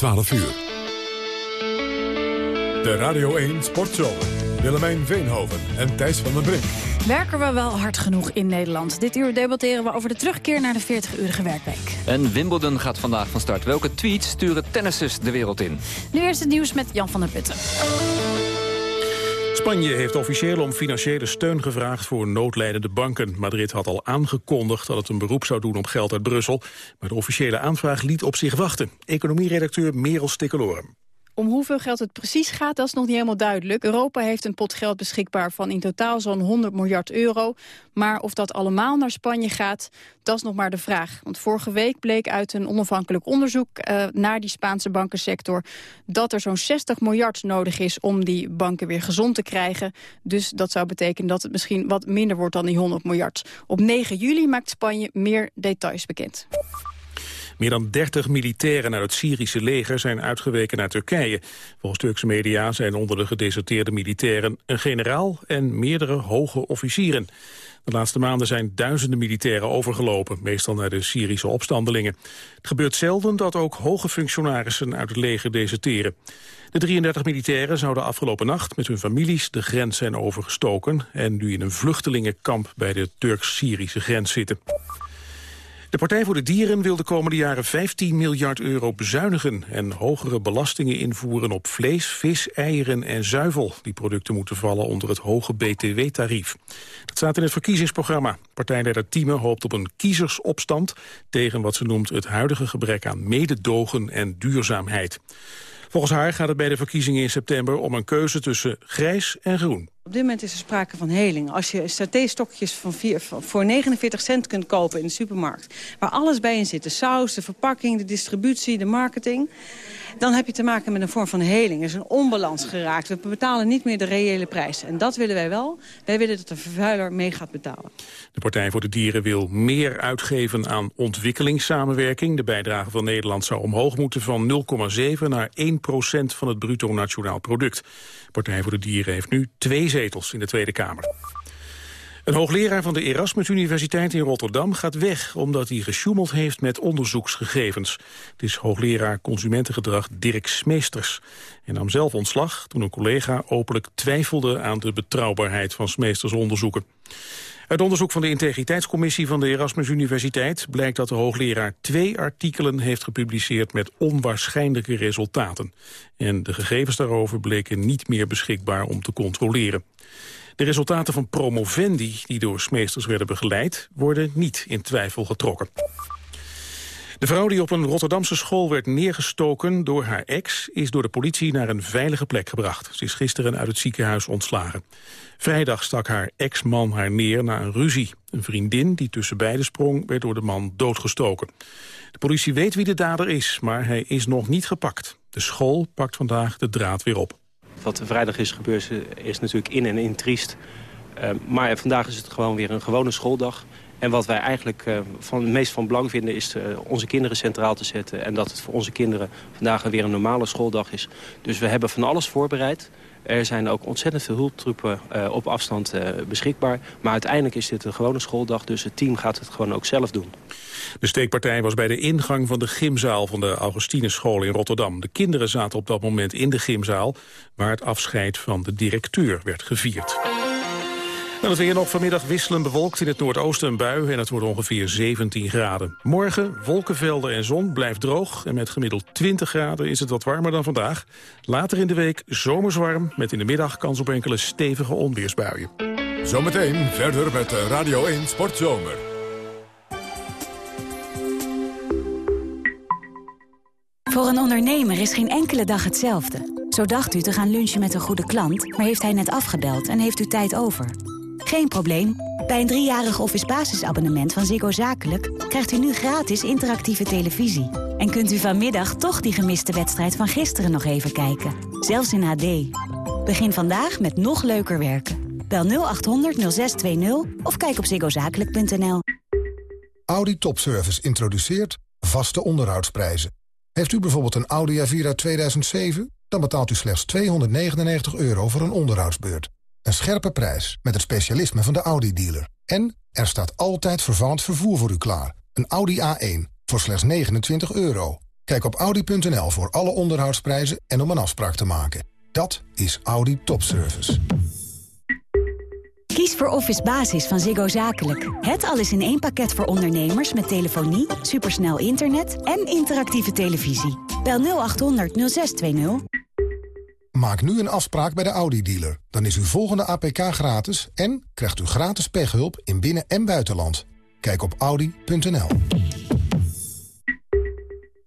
12 uur. De Radio 1 Sportshow. Willemijn Veenhoven en Thijs van den Brink. Werken we wel hard genoeg in Nederland? Dit uur debatteren we over de terugkeer naar de 40-urige werkweek. En Wimbledon gaat vandaag van start. Welke tweets sturen tennissers de wereld in? Nu eerst het nieuws met Jan van der Putten. Spanje heeft officieel om financiële steun gevraagd voor noodlijdende banken. Madrid had al aangekondigd dat het een beroep zou doen op geld uit Brussel. Maar de officiële aanvraag liet op zich wachten. Economieredacteur Merel Stikkelorum. Om hoeveel geld het precies gaat, dat is nog niet helemaal duidelijk. Europa heeft een pot geld beschikbaar van in totaal zo'n 100 miljard euro. Maar of dat allemaal naar Spanje gaat, dat is nog maar de vraag. Want vorige week bleek uit een onafhankelijk onderzoek uh, naar die Spaanse bankensector... dat er zo'n 60 miljard nodig is om die banken weer gezond te krijgen. Dus dat zou betekenen dat het misschien wat minder wordt dan die 100 miljard. Op 9 juli maakt Spanje meer details bekend. Meer dan 30 militairen uit het Syrische leger zijn uitgeweken naar Turkije. Volgens Turkse media zijn onder de gedeserteerde militairen een generaal en meerdere hoge officieren. De laatste maanden zijn duizenden militairen overgelopen, meestal naar de Syrische opstandelingen. Het gebeurt zelden dat ook hoge functionarissen uit het leger deserteren. De 33 militairen zouden afgelopen nacht met hun families de grens zijn overgestoken en nu in een vluchtelingenkamp bij de Turks-Syrische grens zitten. De Partij voor de Dieren wil de komende jaren 15 miljard euro bezuinigen... en hogere belastingen invoeren op vlees, vis, eieren en zuivel. Die producten moeten vallen onder het hoge BTW-tarief. Dat staat in het verkiezingsprogramma. Partijleider Thieme hoopt op een kiezersopstand... tegen wat ze noemt het huidige gebrek aan mededogen en duurzaamheid. Volgens haar gaat het bij de verkiezingen in september om een keuze tussen grijs en groen. Op dit moment is er sprake van heling. Als je satéstokjes voor 49 cent kunt kopen in de supermarkt... waar alles bij in zit, de saus, de verpakking, de distributie, de marketing dan heb je te maken met een vorm van heling. Er is een onbalans geraakt. We betalen niet meer de reële prijs. En dat willen wij wel. Wij willen dat de vervuiler mee gaat betalen. De Partij voor de Dieren wil meer uitgeven aan ontwikkelingssamenwerking. De bijdrage van Nederland zou omhoog moeten van 0,7 naar 1 procent van het bruto nationaal product. Partij voor de Dieren heeft nu twee zetels in de Tweede Kamer. Een hoogleraar van de Erasmus Universiteit in Rotterdam gaat weg... omdat hij gesjoemeld heeft met onderzoeksgegevens. Het is hoogleraar consumentengedrag Dirk Smeesters. Hij nam zelf ontslag toen een collega openlijk twijfelde... aan de betrouwbaarheid van Smeesters onderzoeken. Uit onderzoek van de Integriteitscommissie van de Erasmus Universiteit blijkt dat de hoogleraar twee artikelen heeft gepubliceerd met onwaarschijnlijke resultaten. En de gegevens daarover bleken niet meer beschikbaar om te controleren. De resultaten van promovendi die door smeesters werden begeleid... worden niet in twijfel getrokken. De vrouw die op een Rotterdamse school werd neergestoken door haar ex... is door de politie naar een veilige plek gebracht. Ze is gisteren uit het ziekenhuis ontslagen. Vrijdag stak haar ex-man haar neer na een ruzie. Een vriendin die tussen beiden sprong werd door de man doodgestoken. De politie weet wie de dader is, maar hij is nog niet gepakt. De school pakt vandaag de draad weer op. Wat vrijdag is gebeurd is natuurlijk in en in triest. Uh, maar vandaag is het gewoon weer een gewone schooldag. En wat wij eigenlijk uh, van, het meest van belang vinden is uh, onze kinderen centraal te zetten. En dat het voor onze kinderen vandaag weer een normale schooldag is. Dus we hebben van alles voorbereid. Er zijn ook ontzettend veel hulptroepen uh, op afstand beschikbaar. Maar uiteindelijk is dit een gewone schooldag, dus het team gaat het gewoon ook zelf doen. De steekpartij was bij de ingang van de gymzaal van de Augustinusschool in Rotterdam. De kinderen zaten op dat moment in de gymzaal... waar het afscheid van de directeur werd gevierd. Dan het weer nog vanmiddag wisselen bewolkt in het noordoosten een bui... en het wordt ongeveer 17 graden. Morgen wolkenvelden en zon blijft droog... en met gemiddeld 20 graden is het wat warmer dan vandaag. Later in de week zomerswarm... met in de middag kans op enkele stevige onweersbuien. Zometeen verder met Radio 1 Sportzomer. Voor een ondernemer is geen enkele dag hetzelfde. Zo dacht u te gaan lunchen met een goede klant... maar heeft hij net afgebeld en heeft u tijd over... Geen probleem. Bij een driejarig office basisabonnement van Ziggo Zakelijk... krijgt u nu gratis interactieve televisie. En kunt u vanmiddag toch die gemiste wedstrijd van gisteren nog even kijken. Zelfs in HD. Begin vandaag met nog leuker werken. Bel 0800 0620 of kijk op ziggozakelijk.nl. Audi Topservice introduceert vaste onderhoudsprijzen. Heeft u bijvoorbeeld een Audi A4 uit 2007? Dan betaalt u slechts 299 euro voor een onderhoudsbeurt. Een scherpe prijs met het specialisme van de Audi-dealer. En er staat altijd vervallend vervoer voor u klaar. Een Audi A1 voor slechts 29 euro. Kijk op Audi.nl voor alle onderhoudsprijzen en om een afspraak te maken. Dat is Audi Topservice. Kies voor Office Basis van Ziggo Zakelijk. Het alles in één pakket voor ondernemers met telefonie, supersnel internet en interactieve televisie. Bel 0800 0620. Maak nu een afspraak bij de Audi-dealer. Dan is uw volgende APK gratis en krijgt u gratis pechhulp in binnen- en buitenland. Kijk op audi.nl.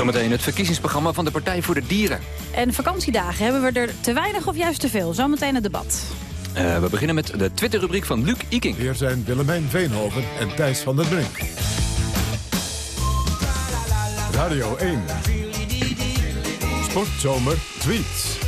Zometeen het verkiezingsprogramma van de Partij voor de Dieren. En vakantiedagen hebben we er te weinig of juist te veel? Zometeen het debat. Uh, we beginnen met de Twitter-rubriek van Luc Iking. Hier zijn Willemijn Veenhoven en Thijs van der Brink. Radio 1. Sportzomer tweets.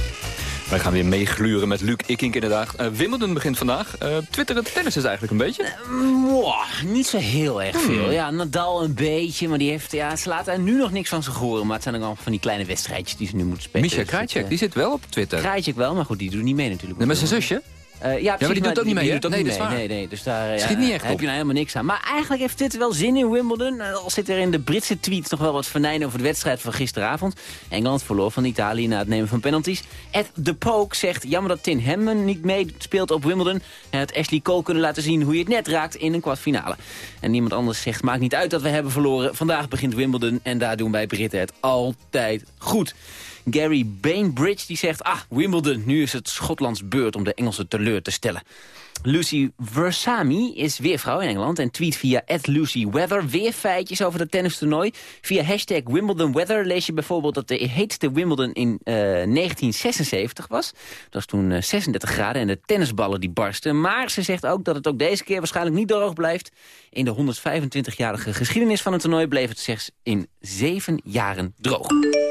Wij gaan weer meegluren met Luc Ikink inderdaad. Uh, Wimbledon begint vandaag. Uh, Twitter en tennis is eigenlijk een beetje. Uh, wow, niet zo heel erg veel. Ja, Nadal een beetje, maar die heeft, ja, ze laten er nu nog niks van zich horen. Maar het zijn ook allemaal van die kleine wedstrijdjes die ze nu moeten spelen. Misha Dus Krajcek, die zit wel op Twitter. Krajcek wel, maar goed, die doet niet mee natuurlijk. Nee, met zijn zusje? Uh, ja, ja, maar die doet ook niet mee, doet ook Nee, niet mee. Nee, nee, dus daar Schiet niet echt heb op. je nou helemaal niks aan. Maar eigenlijk heeft dit wel zin in Wimbledon. Uh, Al zit er in de Britse tweets nog wel wat venijn over de wedstrijd van gisteravond. Engeland verloor van Italië na het nemen van penalties. Ed de Poke zegt, jammer dat Tin Hammond niet meespeelt op Wimbledon. Hij had Ashley Cole kunnen laten zien hoe je het net raakt in een kwartfinale. En niemand anders zegt, maakt niet uit dat we hebben verloren. Vandaag begint Wimbledon en daar doen wij Britten het altijd goed. Gary Bainbridge die zegt... ah, Wimbledon, nu is het Schotlands beurt om de Engelsen teleur te stellen. Lucy Versami is weervrouw in Engeland en tweet via @lucyweather weer feitjes over het tennistoernooi. Via hashtag Wimbledon Weather lees je bijvoorbeeld dat de heetste Wimbledon in uh, 1976 was. Dat was toen uh, 36 graden en de tennisballen die barsten. Maar ze zegt ook dat het ook deze keer waarschijnlijk niet droog blijft. In de 125-jarige geschiedenis van het toernooi bleef het slechts in zeven jaren droog.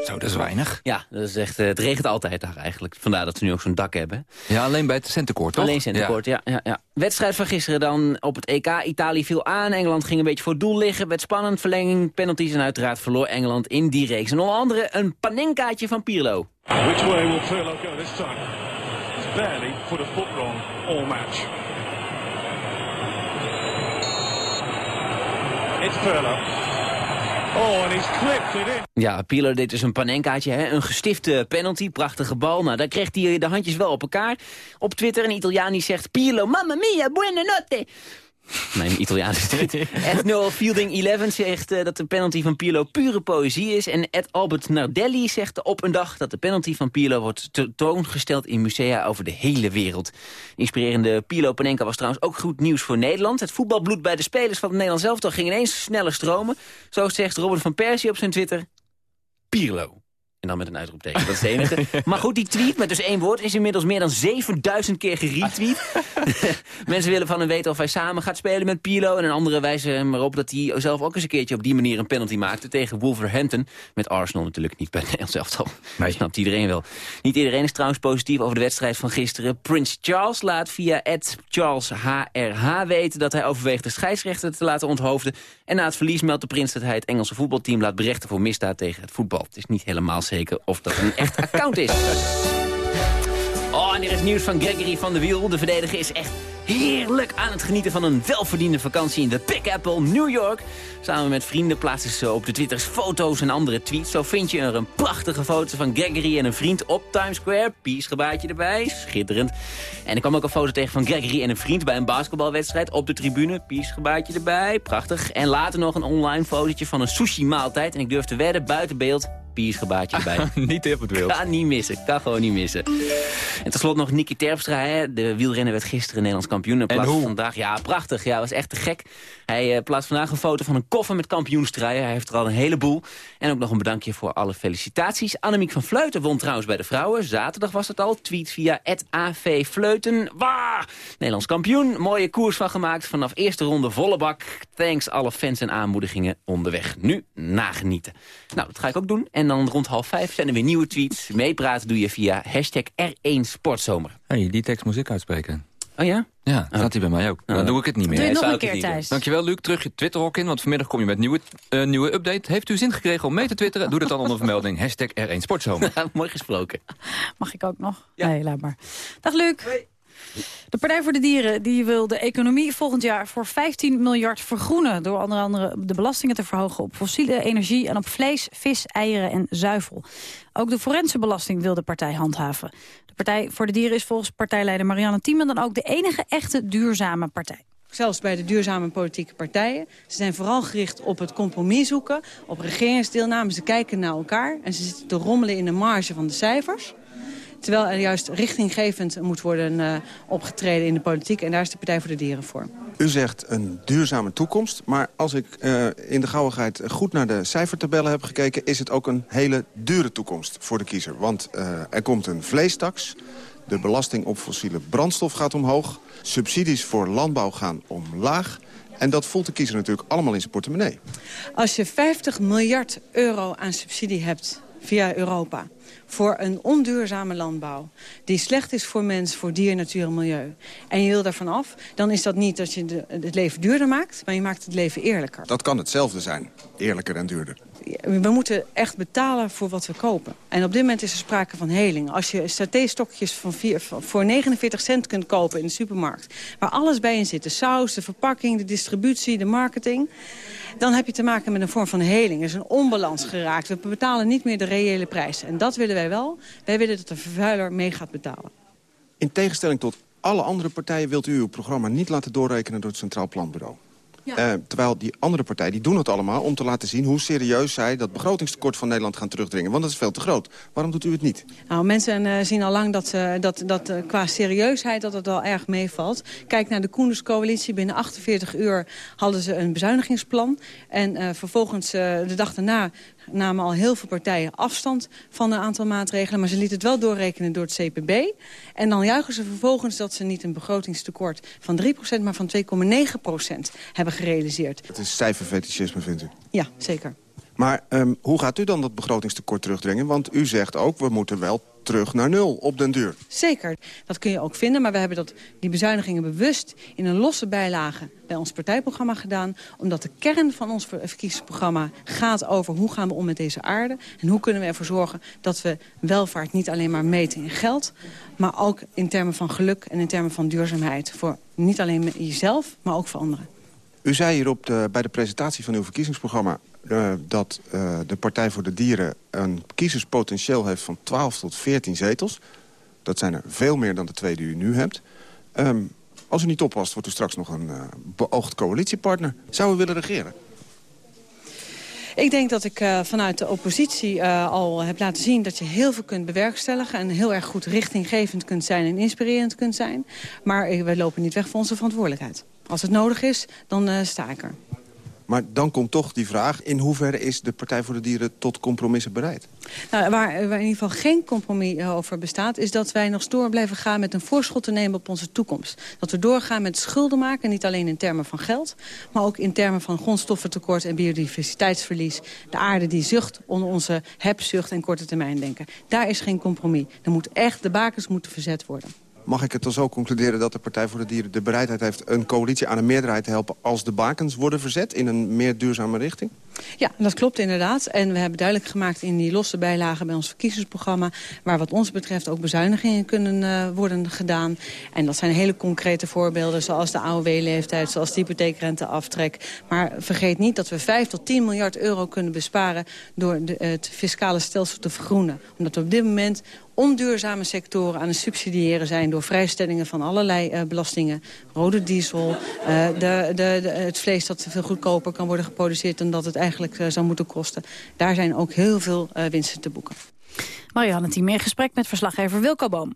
Zo, dat is weinig. Ja, dat is echt, uh, het regent altijd daar eigenlijk. Vandaar dat ze nu ook zo'n dak hebben. Ja, alleen bij het centenkoord, toch? Alleen centenkoord, ja. ja, ja. Wedstrijd van gisteren dan op het EK. Italië viel aan, Engeland ging een beetje voor doel liggen. Werd spannend, verlenging, penalties en uiteraard verloor Engeland in die reeks. En onder andere een panenkaatje van Pirlo. Which way will Pirlo go this time? He's barely put a foot wrong all match. It's Pirlo. Oh. Ja, Pirlo deed dus een panenkaatje, hè? een gestifte penalty, prachtige bal. Nou, daar kreeg hij de handjes wel op elkaar. Op Twitter een Italiaan die zegt... Pirlo, mamma mia, buonanotte. Mijn Italiaans is dit. Ed Noel Fielding 11 zegt uh, dat de penalty van Pirlo pure poëzie is. En Ed Albert Nardelli zegt op een dag dat de penalty van Pirlo wordt tentoongesteld in musea over de hele wereld. Inspirerende Pirlo Panenka was trouwens ook goed nieuws voor Nederland. Het voetbalbloed bij de spelers van het Nederlands elftal ging ineens sneller stromen. Zo zegt Robert van Persie op zijn Twitter. Pirlo. En dan met een uitroepteken, dat is het enige. maar goed, die tweet met dus één woord is inmiddels meer dan 7000 keer geretweet. Mensen willen van hem weten of hij samen gaat spelen met Pirlo. En een andere wijzen hem erop dat hij zelf ook eens een keertje op die manier een penalty maakte tegen Wolverhampton. Met Arsenal natuurlijk niet bij Nederlands elftal. Nee. Snapt iedereen wel. Niet iedereen is trouwens positief over de wedstrijd van gisteren. Prins Charles laat via Charles HRH weten dat hij overweegt de scheidsrechter te laten onthoofden. En na het verlies meldt de prins dat hij het Engelse voetbalteam laat berechten voor misdaad tegen het voetbal. Het is niet helemaal zeker of dat een echt account is. Oh, en er is nieuws van Gregory van der Wiel. De verdediger is echt heerlijk aan het genieten van een welverdiende vakantie in de Big Apple, New York. Samen met vrienden plaatsen ze op de Twitters foto's en andere tweets. Zo vind je er een prachtige foto van Gregory en een vriend op Times Square. Peace erbij, schitterend. En er kwam ook een foto tegen van Gregory en een vriend bij een basketbalwedstrijd op de tribune. Peace erbij, prachtig. En later nog een online fotootje van een sushi maaltijd. En ik durf te wedden, buiten beeld, Piers gebaartje erbij. niet op het wild. Kan niet missen, kan gewoon niet missen. En tenslotte nog Nicky Terpstra, hè. de wielrenner werd gisteren Nederlands kampioen. En hoe? Vandaag, ja, prachtig. Ja, was echt te gek. Hij uh, plaatst vandaag een foto van een koffer met kampioenstruien. Hij heeft er al een heleboel. En ook nog een bedankje voor alle felicitaties. Annemiek van Vleuten won trouwens bij de vrouwen. Zaterdag was het al. Tweet via AV Vleuten. Waar? Nederlands kampioen. Mooie koers van gemaakt. Vanaf eerste ronde volle bak. Thanks alle fans en aanmoedigingen onderweg. Nu nagenieten. Nou, dat ga ik ook doen. En En dan rond half vijf zijn er weer nieuwe tweets. Meepraten doe je via hashtag R1 Sportzomer. Hey, die tekst moest ik uitspreken. Oh ja? Ja, dat had hij bij mij ook. Dan doe ik het niet meer. Doe je nog een keer, Thijs. Dankjewel, Luc. Terug je Twitterhok in, want vanmiddag kom je met nieuwe, eh, nieuwe update. Heeft u zin gekregen om mee te twitteren? Doe dat dan onder vermelding hashtag R1 Sportzomer. Mooi gesproken. Mag ik ook nog? Nee, laat maar. Dag Luc. De Partij voor de Dieren die wil de economie volgend jaar voor 15 miljard vergroenen... door onder andere de belastingen te verhogen op fossiele energie... en op vlees, vis, eieren en zuivel. Ook de forense belasting wil de partij handhaven. De Partij voor de Dieren is volgens partijleider Marianne Thieme... dan ook de enige echte duurzame partij. Zelfs bij de duurzame politieke partijen. Ze zijn vooral gericht op het compromis zoeken, op regeringsdeelname. Ze kijken naar elkaar en ze zitten te rommelen in de marge van de cijfers. Terwijl er juist richtinggevend moet worden uh, opgetreden in de politiek. En daar is de Partij voor de Dieren voor. U zegt een duurzame toekomst. Maar als ik uh, in de gauwigheid goed naar de cijfertabellen heb gekeken... is het ook een hele dure toekomst voor de kiezer. Want uh, er komt een vleestaks. De belasting op fossiele brandstof gaat omhoog. Subsidies voor landbouw gaan omlaag. En dat voelt de kiezer natuurlijk allemaal in zijn portemonnee. Als je 50 miljard euro aan subsidie hebt via Europa voor een onduurzame landbouw... die slecht is voor mens, voor dier, natuur en milieu... en je wil daarvan af, dan is dat niet dat je de, het leven duurder maakt... maar je maakt het leven eerlijker. Dat kan hetzelfde zijn, eerlijker en duurder. We moeten echt betalen voor wat we kopen. En op dit moment is er sprake van heling. Als je satéstokjes van vier, voor 49 cent kunt kopen in de supermarkt... waar alles bij in zit, de saus, de verpakking, de distributie, de marketing... dan heb je te maken met een vorm van heling. Er is een onbalans geraakt. We betalen niet meer de reële prijs. En dat willen wij wel. Wij willen dat de vervuiler mee gaat betalen. In tegenstelling tot alle andere partijen... wilt u uw programma niet laten doorrekenen door het Centraal Planbureau. Ja. Uh, terwijl die andere partijen die doen het allemaal om te laten zien... hoe serieus zij dat begrotingstekort van Nederland gaan terugdringen. Want dat is veel te groot. Waarom doet u het niet? Nou, mensen uh, zien al lang dat, uh, dat, dat qua serieusheid dat het al erg meevalt. Kijk naar de Koenderscoalitie. Binnen 48 uur hadden ze een bezuinigingsplan. En vervolgens de dag daarna namen al heel veel partijen afstand van een aantal maatregelen. Maar ze lieten het wel doorrekenen door het CPB. En dan juichen ze vervolgens dat ze niet een begrotingstekort van 3%, maar van 2,9% hebben gerealiseerd. Het is cijferfetischisme, vindt u? Ja, zeker. Maar um, hoe gaat u dan dat begrotingstekort terugdringen? Want u zegt ook, we moeten wel terug naar nul op den duur. Zeker, dat kun je ook vinden. Maar we hebben dat, die bezuinigingen bewust in een losse bijlage bij ons partijprogramma gedaan. Omdat de kern van ons verkiezingsprogramma gaat over hoe gaan we om met deze aarde. En hoe kunnen we ervoor zorgen dat we welvaart niet alleen maar meten in geld. Maar ook in termen van geluk en in termen van duurzaamheid. Voor niet alleen jezelf, maar ook voor anderen. U zei hier op de, bij de presentatie van uw verkiezingsprogramma... Uh, dat uh, de Partij voor de Dieren een kiezerspotentieel heeft van 12 tot 14 zetels. Dat zijn er veel meer dan de twee die u nu hebt. Um, als u niet oppast, wordt u straks nog een uh, beoogd coalitiepartner. Zou u willen regeren? Ik denk dat ik vanuit de oppositie al heb laten zien dat je heel veel kunt bewerkstelligen... en heel erg goed richtinggevend kunt zijn en inspirerend kunt zijn. Maar we lopen niet weg van onze verantwoordelijkheid. Als het nodig is, dan sta ik er. Maar dan komt toch die vraag... in hoeverre is de Partij voor de Dieren tot compromissen bereid? Nou, waar, in ieder geval geen compromis over bestaat... is dat wij nog door blijven gaan met een voorschot te nemen op onze toekomst. Dat we doorgaan met schulden maken, niet alleen in termen van geld... maar ook in termen van grondstoffentekort en biodiversiteitsverlies. De aarde die zucht onder onze hebzucht en korte termijn denken. Daar is geen compromis. Er moet echt, de bakens moeten verzet worden. Mag ik het dan zo concluderen dat de Partij voor de Dieren de bereidheid heeft... een coalitie aan een meerderheid te helpen als de bakens worden verzet... in een meer duurzame richting? Ja, dat klopt inderdaad. En we hebben duidelijk gemaakt in die losse bijlagen bij ons verkiezingsprogramma... waar wat ons betreft ook bezuinigingen kunnen uh, worden gedaan. En dat zijn hele concrete voorbeelden zoals de AOW-leeftijd... zoals de hypotheekrenteaftrek. Maar vergeet niet dat we 5 tot 10 miljard euro kunnen besparen... door het fiscale stelsel te vergroenen. Omdat we op dit moment onduurzame sectoren aan het subsidiëren zijn... door vrijstellingen van allerlei uh, belastingen. Rode diesel, uh, de, de, het vlees dat veel goedkoper kan worden geproduceerd... dan dat het eigenlijk uh, zou moeten kosten. Daar zijn ook heel veel winsten te boeken. Marianne Team in gesprek met verslaggever Wilco Boom.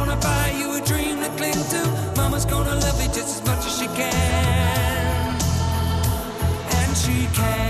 Gonna buy you a dream to cling to. Mama's gonna love you just as much as she can. And she can.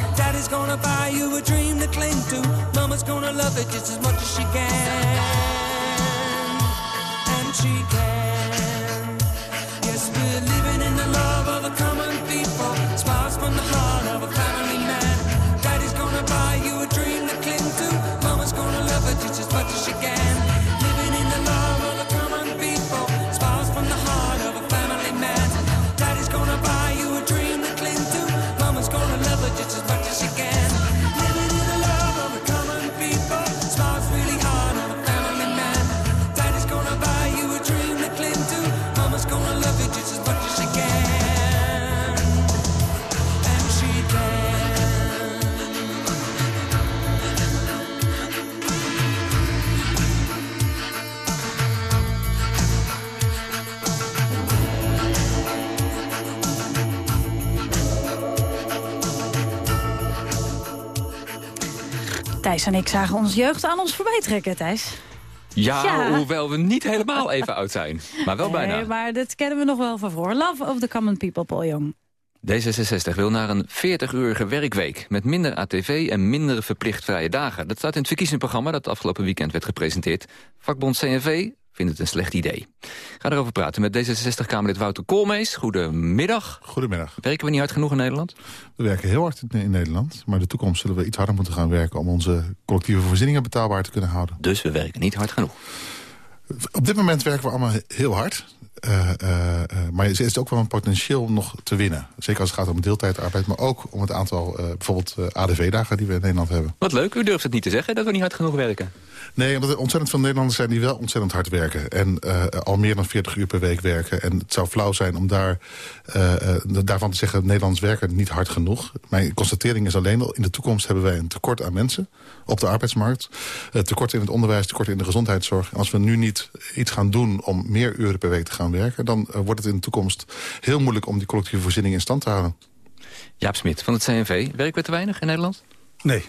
Daddy's gonna buy you a dream to cling to. Mama's gonna love it just as much as she can. And she can. Thijs en ik zagen onze jeugd aan ons voorbij trekken, Thijs. Ja, Ja. hoewel we niet helemaal even oud zijn. Maar wel bijna. Nee, maar dat kennen we nog wel van voor. Love of the Common People, Paul Jong. D66 wil naar een 40-urige werkweek... met minder ATV en minder verplicht vrije dagen. Dat staat in het verkiezingsprogramma dat afgelopen weekend werd gepresenteerd. Vakbond CNV vindt het een slecht idee. Ga erover praten met D66-Kamerlid Wouter Koolmees. Goedemiddag. Goedemiddag. Werken we niet hard genoeg in Nederland? We werken heel hard in, in Nederland. Maar in de toekomst zullen we iets harder moeten gaan werken... om onze collectieve voorzieningen betaalbaar te kunnen houden. Dus we werken niet hard genoeg. Op dit moment werken we allemaal heel hard. Eh, eh, maar er is ook wel een potentieel nog te winnen. Zeker als het gaat om deeltijdarbeid. Maar ook om het aantal bijvoorbeeld ADV-dagen die we in Nederland hebben. Wat leuk, u durft het niet te zeggen dat we niet hard genoeg werken. Nee, omdat er ontzettend veel Nederlanders zijn die wel ontzettend hard werken. En eh, al meer dan 40 uur per week werken. En het zou flauw zijn om daar, eh, eh, daarvan te zeggen... Nederlanders werken niet hard genoeg. Mijn constatering is alleen al... in de toekomst hebben wij een tekort aan mensen op de arbeidsmarkt. Tekort in het onderwijs, tekort in de gezondheidszorg. En als we nu niet iets gaan doen om meer uren per week te gaan werken... dan wordt het in de toekomst heel moeilijk om die collectieve voorziening in stand te houden. Jaap Smit van het CNV. Werken we te weinig in Nederland? Nee.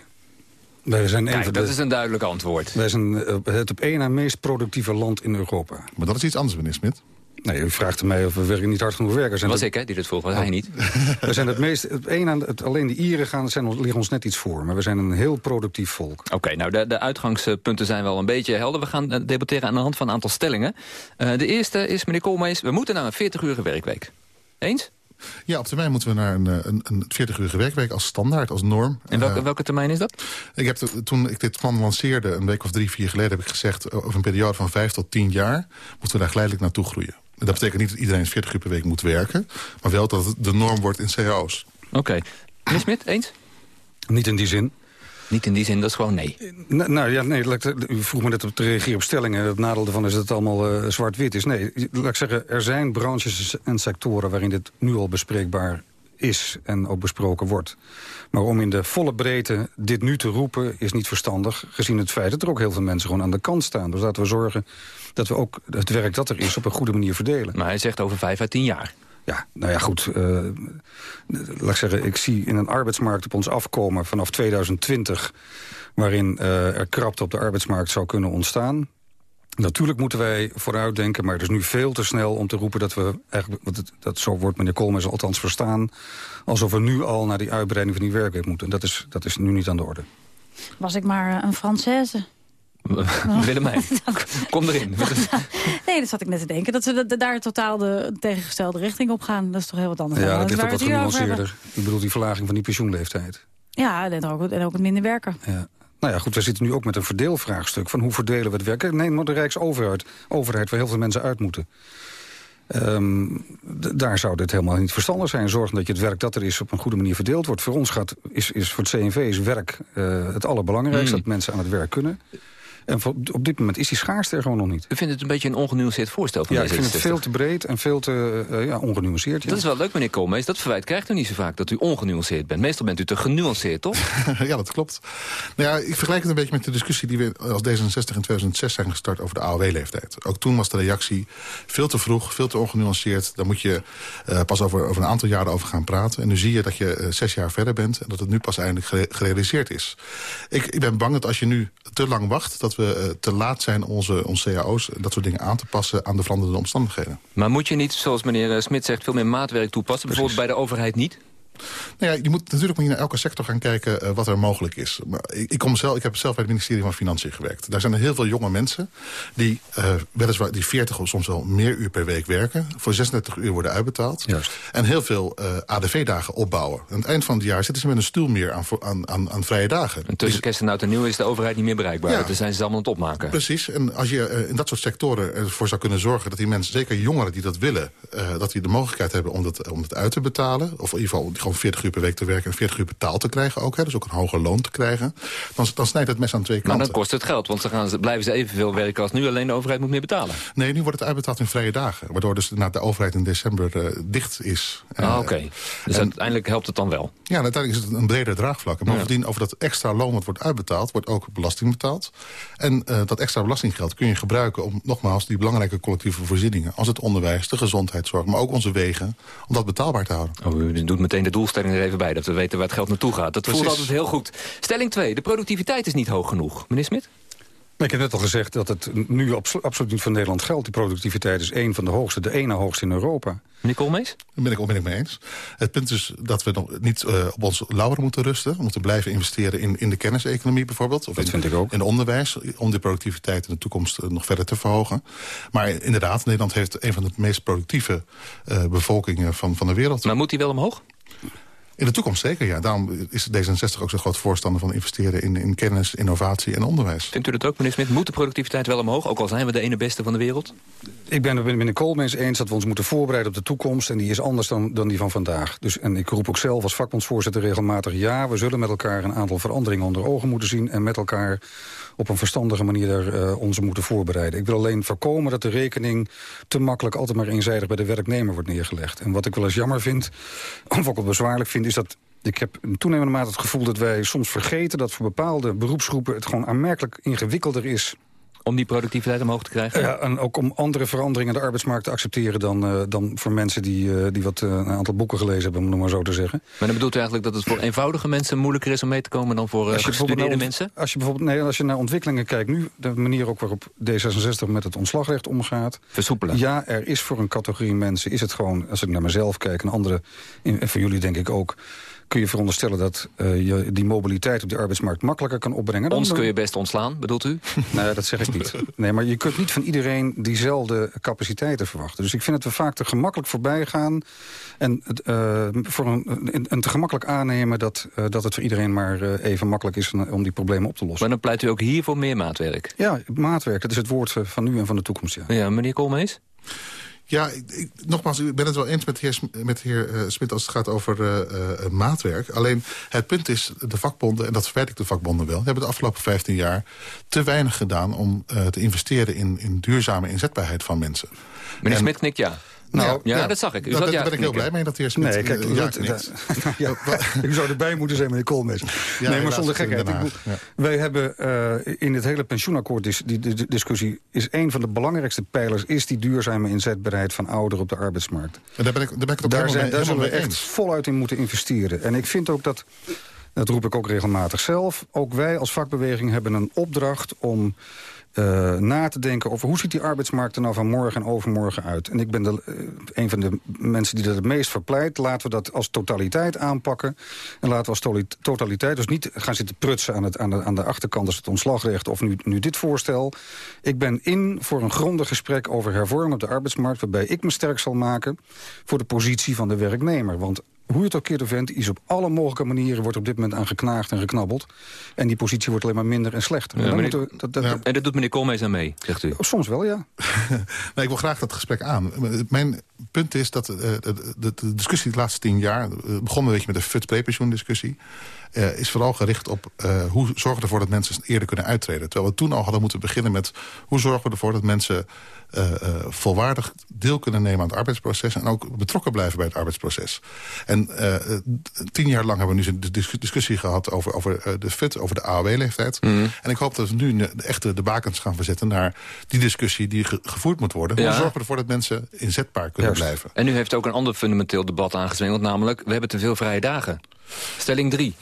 Wij zijn Kijk, dat de- is een duidelijk antwoord. Wij zijn eh, het op één na meest productieve land in Europa. Maar dat is iets anders, meneer Smit. Nee, u vraagt mij of we werken niet hard genoeg werken. Dat Zijn was het- ik, hè, die dit vroeg, was hij niet. We zijn het meest, het een aan, het, alleen de Ieren gaan, zijn, ons- liggen ons net iets voor. Maar we zijn een heel productief volk. Oké, nou de, de uitgangspunten zijn wel een beetje helder. We gaan eh, debatteren aan de hand van een aantal stellingen. Eh, de eerste is, meneer Koolmees, we moeten naar een 40-urige werkweek. Eens? Ja, op termijn moeten we naar een, eh, een, een 40-urige werkweek als standaard, als norm. En welke, Eh, welke termijn is dat? Ik heb de- toen ik dit plan lanceerde, een week of drie, vier geleden... heb ik gezegd, eh, over een periode van vijf tot tien jaar... moeten we daar geleidelijk naartoe groeien. En dat betekent niet dat iedereen 40 uur per week moet werken... maar wel dat het de norm wordt in cao's. Oké. Meneer Smit, eens? Niet in die zin. Niet in die zin, dat is gewoon nee. N- nou ja, nee, u vroeg me net op te reageren op stellingen. Het nadeel ervan is dat het allemaal eh, zwart-wit is. Nee, laat ik zeggen, er zijn branches en sectoren waarin dit nu al bespreekbaar is en ook besproken wordt. Maar om in de volle breedte dit nu te roepen is niet verstandig... gezien het feit dat er ook heel veel mensen gewoon aan de kant staan. Dus laten we zorgen dat we ook het werk dat er is op een goede manier verdelen. Maar hij zegt over vijf à tien jaar. Ja, nou ja, goed. eh, laat ik zeggen, ik zie in een arbeidsmarkt op ons afkomen vanaf 2020... waarin eh, er krapte op de arbeidsmarkt zou kunnen ontstaan. Natuurlijk moeten wij vooruitdenken, maar het is nu veel te snel om te roepen dat we eigenlijk, het, dat zo wordt meneer Koolmees althans verstaan, alsof we nu al naar die uitbreiding van die werkweek moeten. Dat is, dat is nu niet aan de orde. Was ik maar eh, een Française. Willemijn, kom erin. Nee, dat zat ik net te denken. Dat ze da- daar totaal de tegengestelde richting op gaan. Dat is toch heel wat anders Ja, dan dat ligt ook wat genuanceerder. Ik bedoel die verlaging van die pensioenleeftijd. Ja, en ook, en ook het minder werken. Ja. Nou ja, goed, we zitten nu ook met een verdeelvraagstuk... van hoe verdelen we het werk. Nee, maar de Rijksoverheid, overheid, waar heel veel mensen uit moeten. Ehm, daar zou dit helemaal niet verstandig zijn. Zorgen dat je het werk dat er is op een goede manier verdeeld wordt. Voor ons gaat, is, is voor het CNV is werk eh, het allerbelangrijkste. Mm. Dat mensen aan het werk kunnen. En op dit moment is die schaarste er gewoon nog niet. U vindt het een beetje een ongenuanceerd voorstel van Ja, deze ik vind het veel te breed en veel te eh, ja, ongenuanceerd. ja. Dat is wel leuk, meneer Koolmees. Dat verwijt krijgt u niet zo vaak, dat u ongenuanceerd bent. Meestal bent u te genuanceerd, toch? ja, dat klopt. Nou ja, ik vergelijk het een beetje met de discussie die we als D66 in 2006 zijn gestart over de AOW-leeftijd. Ook toen was de reactie veel te vroeg, veel te ongenuanceerd. Daar moet je eh, pas over, over een aantal jaren over gaan praten. En nu zie je dat je eh, zes jaar verder bent en dat het nu pas eindelijk gere- gerealiseerd is. Ik, ik ben bang dat als je nu te lang wacht, dat we eh, te laat zijn om onze, onze cao's dat soort dingen aan te passen aan de veranderende omstandigheden. Maar moet je niet, zoals meneer eh, Smit zegt, veel meer maatwerk toepassen? Bijvoorbeeld bij de overheid niet? Nou ja, je moet natuurlijk moet je naar elke sector gaan kijken eh, wat er mogelijk is. Maar ik, ik, kom zelf, ik heb zelf bij het ministerie van Financiën gewerkt. Daar zijn er heel veel jonge mensen die eh, weliswaar die 40 of soms wel meer uur per week werken. Voor 36 uur worden uitbetaald. En heel veel eh, ADV-dagen opbouwen. Aan het eind van het jaar zitten ze met een stoel meer aan, aan, aan, aan vrije dagen. En tussen kerst en oud en nieuw is de overheid niet meer bereikbaar. Ja. Dan zijn ze allemaal aan het opmaken. Precies, en als je in dat soort sectoren ervoor zou kunnen zorgen... dat die mensen, zeker jongeren die dat willen... dat die de mogelijkheid hebben om dat, om het uit te betalen... of in ieder geval gewoon 40 uur per week te werken... en 40 uur betaald te krijgen ook, hè, dus ook een hoger loon te krijgen... dan, dan snijdt het mes aan twee Maar kanten. dan kost het geld, want dan gaan ze, blijven ze evenveel werken als nu. Alleen de overheid moet meer betalen. Nee, nu wordt het uitbetaald in vrije dagen. Waardoor dus de overheid in december eh, dicht is. Ah, Eh, Oké, dus en- uiteindelijk helpt het dan wel. Ja, uiteindelijk is het een breder draagvlak. En bovendien, over dat extra loon wat wordt uitbetaald... wordt ook belasting betaald. En eh, dat extra belastinggeld kun je gebruiken... om nogmaals die belangrijke collectieve voorzieningen... als het onderwijs, de gezondheidszorg, maar ook onze wegen... om dat betaalbaar te houden. Oh, u doet meteen de doelstelling er even bij, dat we weten waar het geld naartoe gaat. Dat voelt altijd heel goed. Stelling 2, de productiviteit is niet hoog genoeg. Meneer Smit? Ik heb net al gezegd dat het nu abso- absoluut niet voor Nederland geldt. Die productiviteit is één van de hoogste, de ene hoogste in Europa. Meneer Koolmees? Daar ben ik onmiddellijk mee eens. Het punt is dat we nog niet eh, op ons lauweren moeten rusten. We moeten blijven investeren in, in de kenniseconomie bijvoorbeeld. Of Dat in, vind ik ook. in onderwijs, om de productiviteit in de toekomst eh, nog verder te verhogen. Maar inderdaad, Nederland heeft een van de meest productieve eh, bevolkingen van, van de wereld. Maar moet die wel omhoog? In de toekomst zeker, ja. Daarom is D66 ook zo groot voorstander van investeren in, in kennis, innovatie en onderwijs. Vindt u dat ook, meneer Smit? Moet de productiviteit wel omhoog? Ook al zijn we de ene beste van de wereld? Ik ben het met meneer Koolmees eens dat we ons moeten voorbereiden op de toekomst. En die is anders dan, dan die van vandaag. Dus, en ik roep ook zelf als vakbondsvoorzitter regelmatig... ja, we zullen met elkaar een aantal veranderingen onder ogen moeten zien... en met elkaar op een verstandige manier daar, eh, ons moeten voorbereiden. Ik wil alleen voorkomen dat de rekening te makkelijk... altijd maar eenzijdig bij de werknemer wordt neergelegd. En wat ik wel eens jammer vind, of ook wel bezwaarlijk vind... is dat ik heb in toenemende mate het gevoel dat wij soms vergeten... dat voor bepaalde beroepsgroepen het gewoon aanmerkelijk ingewikkelder is Om die productiviteit omhoog te krijgen? ja, en ook om andere veranderingen in de arbeidsmarkt te accepteren... dan, eh, dan voor mensen die, eh, die wat, eh, een aantal boeken gelezen hebben, om het maar zo te zeggen. Maar dan bedoelt u eigenlijk dat het voor eenvoudige mensen moeilijker is om mee te komen dan voor gestudeerde mensen? Als je bijvoorbeeld nee, als je naar ontwikkelingen kijkt nu... de manier ook waarop D66 met het ontslagrecht omgaat... Versoepelen. Ja, er is voor een categorie mensen... is het gewoon, als ik naar mezelf kijk en anderen... en voor jullie denk ik ook... kun je veronderstellen dat eh, je die mobiliteit op de arbeidsmarkt makkelijker kan opbrengen. Dan Ons kun je best ontslaan, bedoelt u? Nee, dat zeg ik niet. Nee, maar je kunt niet van iedereen diezelfde capaciteiten verwachten. Dus ik vind dat we vaak te gemakkelijk voorbij gaan... en eh, voor een, een, te gemakkelijk aannemen dat, eh, dat het voor iedereen maar even makkelijk is om die problemen op te lossen. Maar dan pleit u ook hier voor meer maatwerk? Ja, maatwerk, dat is het woord van nu en van de toekomst, ja. Ja, meneer Koolmees? Ja, ik, ik- nogmaals, ik ben het wel eens met de heer, Sm- met de heer eh, Smit als het gaat over eh, eh, maatwerk. Alleen het punt is, de vakbonden, en dat verwijt ik de vakbonden wel... hebben de afgelopen 15 jaar te weinig gedaan om te investeren in, in duurzame inzetbaarheid van mensen. Meneer En- Smit knikt ja. Nou, ja, dat zag ik. U Daar zat ben, ja daar ben ik heel blij mee dat de heer Smit Nee, kijk, eh, dat- ja, u zou erbij moeten zijn, meneer Koolmees. Ja, nee, maar zonder gekheid. Wij hebben eh, in het hele pensioenakkoord, dis, die, die- die discussie... is een van de belangrijkste pijlers... is die duurzame inzetbaarheid van ouderen op de arbeidsmarkt. En daar ben ik, daar ben ik het ook Daar, helemaal zijn, mee- daar zullen we echt eens. voluit in moeten investeren. En ik vind ook dat, dat roep ik ook regelmatig zelf... ook wij als vakbeweging hebben een opdracht om... eh, na te denken over hoe ziet die arbeidsmarkt er nou van morgen en overmorgen uit. En ik ben eh, een van de mensen die dat het meest verpleit. Laten we dat als totaliteit aanpakken. En laten we als totaliteit dus niet gaan zitten prutsen aan, het, aan, de, aan de achterkant... als het ontslagrecht of nu, nu dit voorstel. Ik ben in voor een grondig gesprek over hervorming op de arbeidsmarkt... waarbij ik me sterk zal maken voor de positie van de werknemer. Want hoe je het ook keer vent, is op alle mogelijke manieren... wordt op dit moment aan geknaagd en geknabbeld. En die positie wordt alleen maar minder en slechter. Ja, En dan meneer- moeten we- dat, dat, En dat doet meneer Koolmees aan mee, zegt u. Soms wel, ja. Nee, ik wil graag dat gesprek aan. Mijn punt is dat eh, de, de, de discussie de laatste tien jaar... eh, begonnen een beetje met de FUT-prepensioen-discussie... eh, is vooral gericht op eh, hoe zorgen we ervoor dat mensen eerder kunnen uittreden. Terwijl we toen al hadden moeten beginnen met... hoe zorgen we ervoor dat mensen eh, volwaardig deel kunnen nemen aan het arbeidsproces... en ook betrokken blijven bij het arbeidsproces. En tien jaar lang hebben we nu een dis- discussie gehad over, over de FUT, over de AOW-leeftijd. Mhm. En ik hoop dat we nu de echte de bakens gaan verzetten... naar die discussie die ge- gevoerd moet worden. Hoe Ja. zorgen we ervoor dat mensen inzetbaar kunnen blijven? En u heeft ook een ander fundamenteel debat aangezwengeld, namelijk... we hebben te veel vrije dagen. Stelling 3.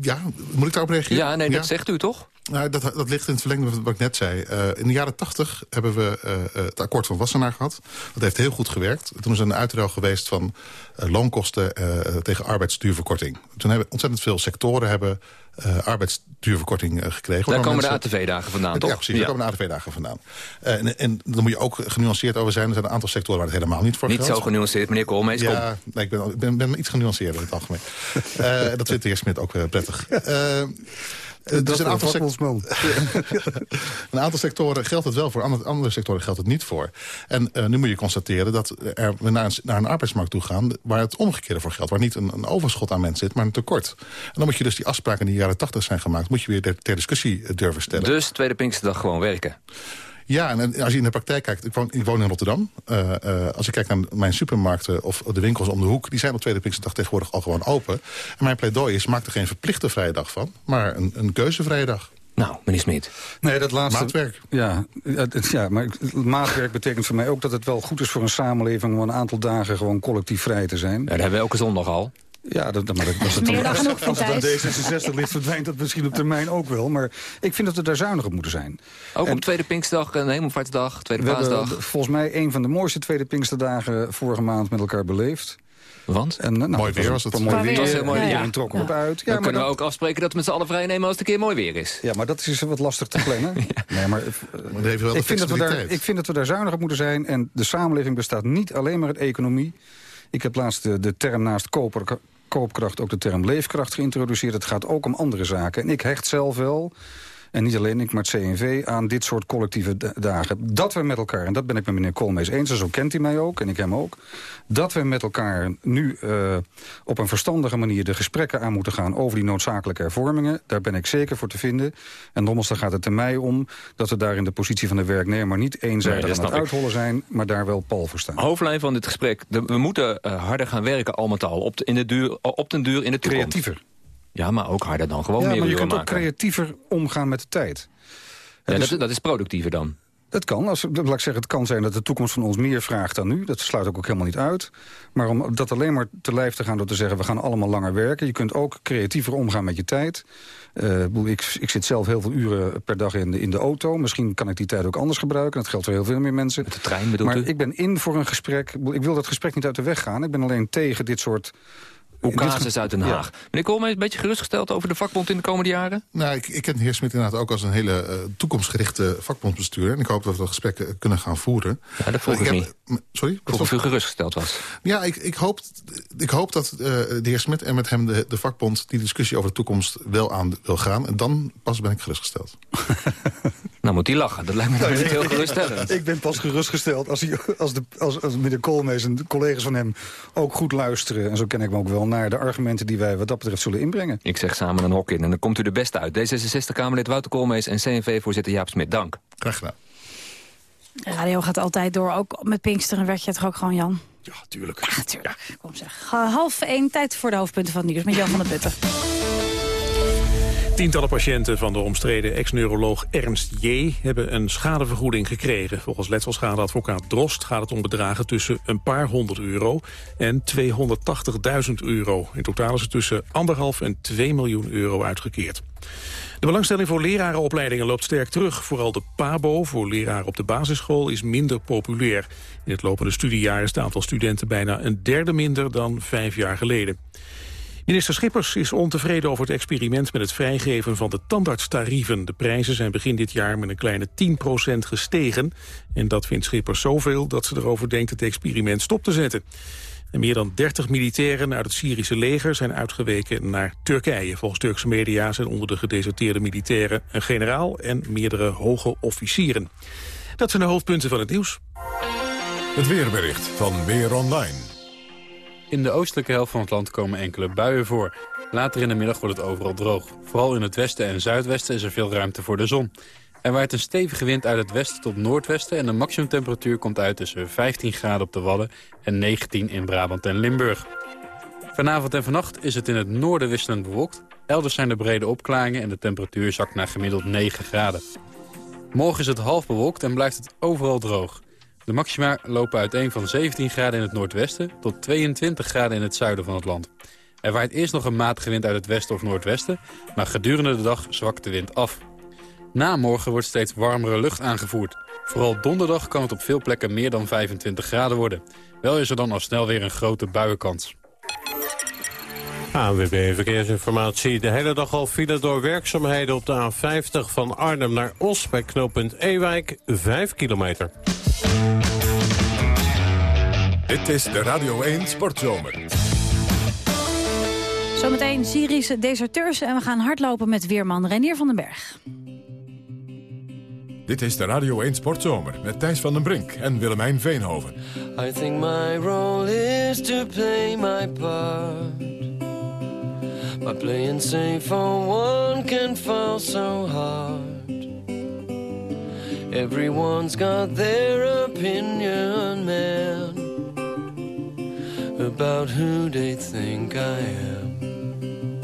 Ja, moet ik daarop reageren? Ja, nee, dat zegt u toch? Nou, dat, dat ligt in het verlengde van wat ik net zei. Eh, in de jaren tachtig hebben we eh, eh, het akkoord van Wassenaar gehad. Dat heeft heel goed gewerkt. Toen is er een uitruil geweest van loonkosten tegen arbeidsduurverkorting. Toen hebben ontzettend veel sectoren hebben arbeidsduurverkorting gekregen. Daar komen de ATV-dagen vandaan, toch? Ja, precies. Daar komen de ATV-dagen vandaan. En, en daar moet je ook genuanceerd over zijn. Er zijn een aantal sectoren waar het helemaal niet voor Niet geldt. zo genuanceerd, meneer Koolmees. Ja, nee, ik ben, ben, ben iets genuanceerder in het algemeen. Dat vindt de heer Smit ook prettig. Dat zijn een aantal, is een sect- een aantal sectoren geldt het wel voor, andere, andere sectoren geldt het niet voor. En eh, nu moet je constateren dat er, we naar een, naar een arbeidsmarkt toe gaan... waar het omgekeerde voor geldt. Waar niet een, een overschot aan mensen zit, maar een tekort. En dan moet je dus die afspraken die in de jaren 80 zijn gemaakt... moet je weer ter, ter discussie eh, durven stellen. Dus tweede Pinksterdag gewoon werken. Ja, en en als je in de praktijk kijkt, ik woon, ik woon in Rotterdam. Eh, eh, als ik kijk naar mijn supermarkten of de winkels om de hoek... die zijn op Tweede Pinksterdag tegenwoordig al gewoon open. En mijn pleidooi is, maak er geen verplichte vrije dag van... maar een, een keuzevrije dag. Nou, meneer Smit. Nee, dat laatste... Maatwerk. Ja, het- ja, maar maatwerk betekent voor mij ook dat het wel goed is voor een samenleving... om een aantal dagen gewoon collectief vrij te zijn. Ja, dat hebben we elke zondag al. Ja, dat, maar dat, het, dan als, genoeg, als het aan Thijs. D66 ligt, verdwijnt dat misschien op termijn ook wel. Maar ik vind dat we daar zuinig op moeten zijn. Ook En op tweede Pinksterdag en Hemelvaartsdag, tweede we hebben paasdag. volgens mij een van de mooiste tweede Pinksterdagen vorige maand met elkaar beleefd. Want? En, nou, Mooi weer was het. Mooi weer. weer. was heel mooi weer. Iedereen trok erop uit. Ja, Dan maar kunnen we ook afspreken dat we met z'n allen vrij nemen als het een keer mooi weer is. Ja, maar dat is wat lastig te plannen. nee, maar, eh, Maar dan heeft wel de ik, vind dat we daar, ik vind dat we daar zuinig op moeten zijn. En de samenleving bestaat niet alleen maar uit economie. Ik heb laatst de, de term naast koper, koopkracht ook de term leefkracht geïntroduceerd. Het gaat ook om andere zaken. En ik hecht zelf wel... En niet alleen ik, maar het CNV aan dit soort collectieve da- dagen. Dat we met elkaar, en dat ben ik met meneer Koolmees eens... en zo kent hij mij ook, en ik hem ook... dat we met elkaar nu eh, op een verstandige manier de gesprekken aan moeten gaan... over die noodzakelijke hervormingen. Daar ben ik zeker voor te vinden. En nogmaals, dan gaat het er mij om... dat we daar in de positie van de werknemer niet Nee, eenzijdig dat aan het uithollen zijn... maar daar wel pal voor staan. Hoofdlijn van dit gesprek. we moeten eh, harder gaan werken al met al. Op, de, in de duur, op den duur in de toekomst. Creatiever. Ja, maar ook harder dan gewoon Ja, meer maar je kunt ook creatiever omgaan met de tijd. Ja, dus- dat, dat is productiever dan. Dat kan. Als, laat ik zeggen, het kan zijn dat de toekomst van ons meer vraagt dan nu. Dat sluit ook, ook helemaal niet uit. Maar om dat alleen maar te lijf te gaan door te zeggen... we gaan allemaal langer werken. Je kunt ook creatiever omgaan met je tijd. Eh, ik, ik, zit zelf heel veel uren per dag in de, in de auto. Misschien kan ik die tijd ook anders gebruiken. Dat geldt voor heel veel meer mensen. Met de trein bedoelt maar u? ik ben in voor een gesprek. Ik wil dat gesprek niet uit de weg gaan. Ik ben alleen tegen dit soort... Hoe in dit casus ge- uit Den Ja. Haag. Meneer Koolmees, een beetje gerustgesteld over de vakbond in de komende jaren? Nou, ik, ik ken de heer Smit inderdaad ook als een hele eh, toekomstgerichte vakbondsbestuurder. En ik hoop dat we dat gesprek kunnen gaan voeren. Ja, dat vroeg ik niet. Sorry? Ik vroeg of u gerustgesteld was. Ja, ik, ik, hoop, ik hoop dat eh, de heer Smit en met hem de, de vakbond... die discussie over de toekomst wel aan wil gaan. En dan pas ben ik gerustgesteld. Nou moet hij lachen, dat lijkt me Nou, niet ik- heel geruststellend. Ik ben pas gerustgesteld als, hij, als, de, als, als meneer Koolmees en de collega's van hem ook goed luisteren... en zo ken ik hem ook wel, naar de argumenten die wij wat dat betreft zullen inbrengen. Ik zeg samen een hok in en dan komt u de beste uit. D66-Kamerlid Wouter Koolmees en CNV-voorzitter Jaap Smit, dank. Graag gedaan. Radio gaat altijd door, ook met Pinksteren werd je het toch ook gewoon, Jan? Ja, tuurlijk. Ja, tuurlijk. Kom zeg. Half één, tijd voor de hoofdpunten van het nieuws met Jan van der Putten. Tientallen patiënten van de omstreden ex-neuroloog Ernst J. hebben een schadevergoeding gekregen. Volgens letselschadeadvocaat Drost gaat het om bedragen tussen een paar honderd euro en 280.000 euro. In totaal is het tussen anderhalf en 2 miljoen euro uitgekeerd. De belangstelling voor lerarenopleidingen loopt sterk terug. Vooral de PABO voor leraren op de basisschool is minder populair. In het lopende studiejaar is het aantal studenten bijna een derde minder dan vijf jaar geleden. Minister Schippers is ontevreden over het experiment met het vrijgeven van de tandartstarieven. De prijzen zijn begin dit jaar met een kleine 10% gestegen. En dat vindt Schippers zoveel dat ze erover denkt het experiment stop te zetten. En meer dan 30 militairen uit het Syrische leger zijn uitgeweken naar Turkije. Volgens Turkse media zijn onder de gedeserteerde militairen een generaal en meerdere hoge officieren. Dat zijn de hoofdpunten van het nieuws. Het weerbericht van Weer Online. In de oostelijke helft van het land komen enkele buien voor. Later in de middag wordt het overal droog. Vooral in het westen en zuidwesten is er veel ruimte voor de zon. Er waait een stevige wind uit het westen tot noordwesten... en de maximumtemperatuur komt uit tussen 15 graden op de Wadden... en 19 in Brabant en Limburg. Vanavond en vannacht is het in het noorden wisselend bewolkt. Elders zijn er brede opklaringen en de temperatuur zakt naar gemiddeld 9 graden. Morgen is het half bewolkt en blijft het overal droog. De maxima lopen uiteen van 17 graden in het noordwesten... tot 22 graden in het zuiden van het land. Er waait eerst nog een matige wind uit het westen of noordwesten... maar gedurende de dag zwakt de wind af. Na morgen wordt steeds warmere lucht aangevoerd. Vooral donderdag kan het op veel plekken meer dan 25 graden worden. Wel is er dan al snel weer een grote buienkans. ANWB Verkeersinformatie. De hele dag al file door werkzaamheden op de A50 van Arnhem naar Os... bij knooppunt Ewijk, 5 kilometer. Dit is de Radio 1 Sportzomer. Zometeen Syrische deserteurs en we gaan hardlopen met weerman Renier van den Berg. Dit is de Radio 1 Sportzomer met Thijs van den Brink en Willemijn Veenhoven. I think my role is to play my part. By playing safe for one can fall so hard. Everyone's got their opinion, man, about who they think I am.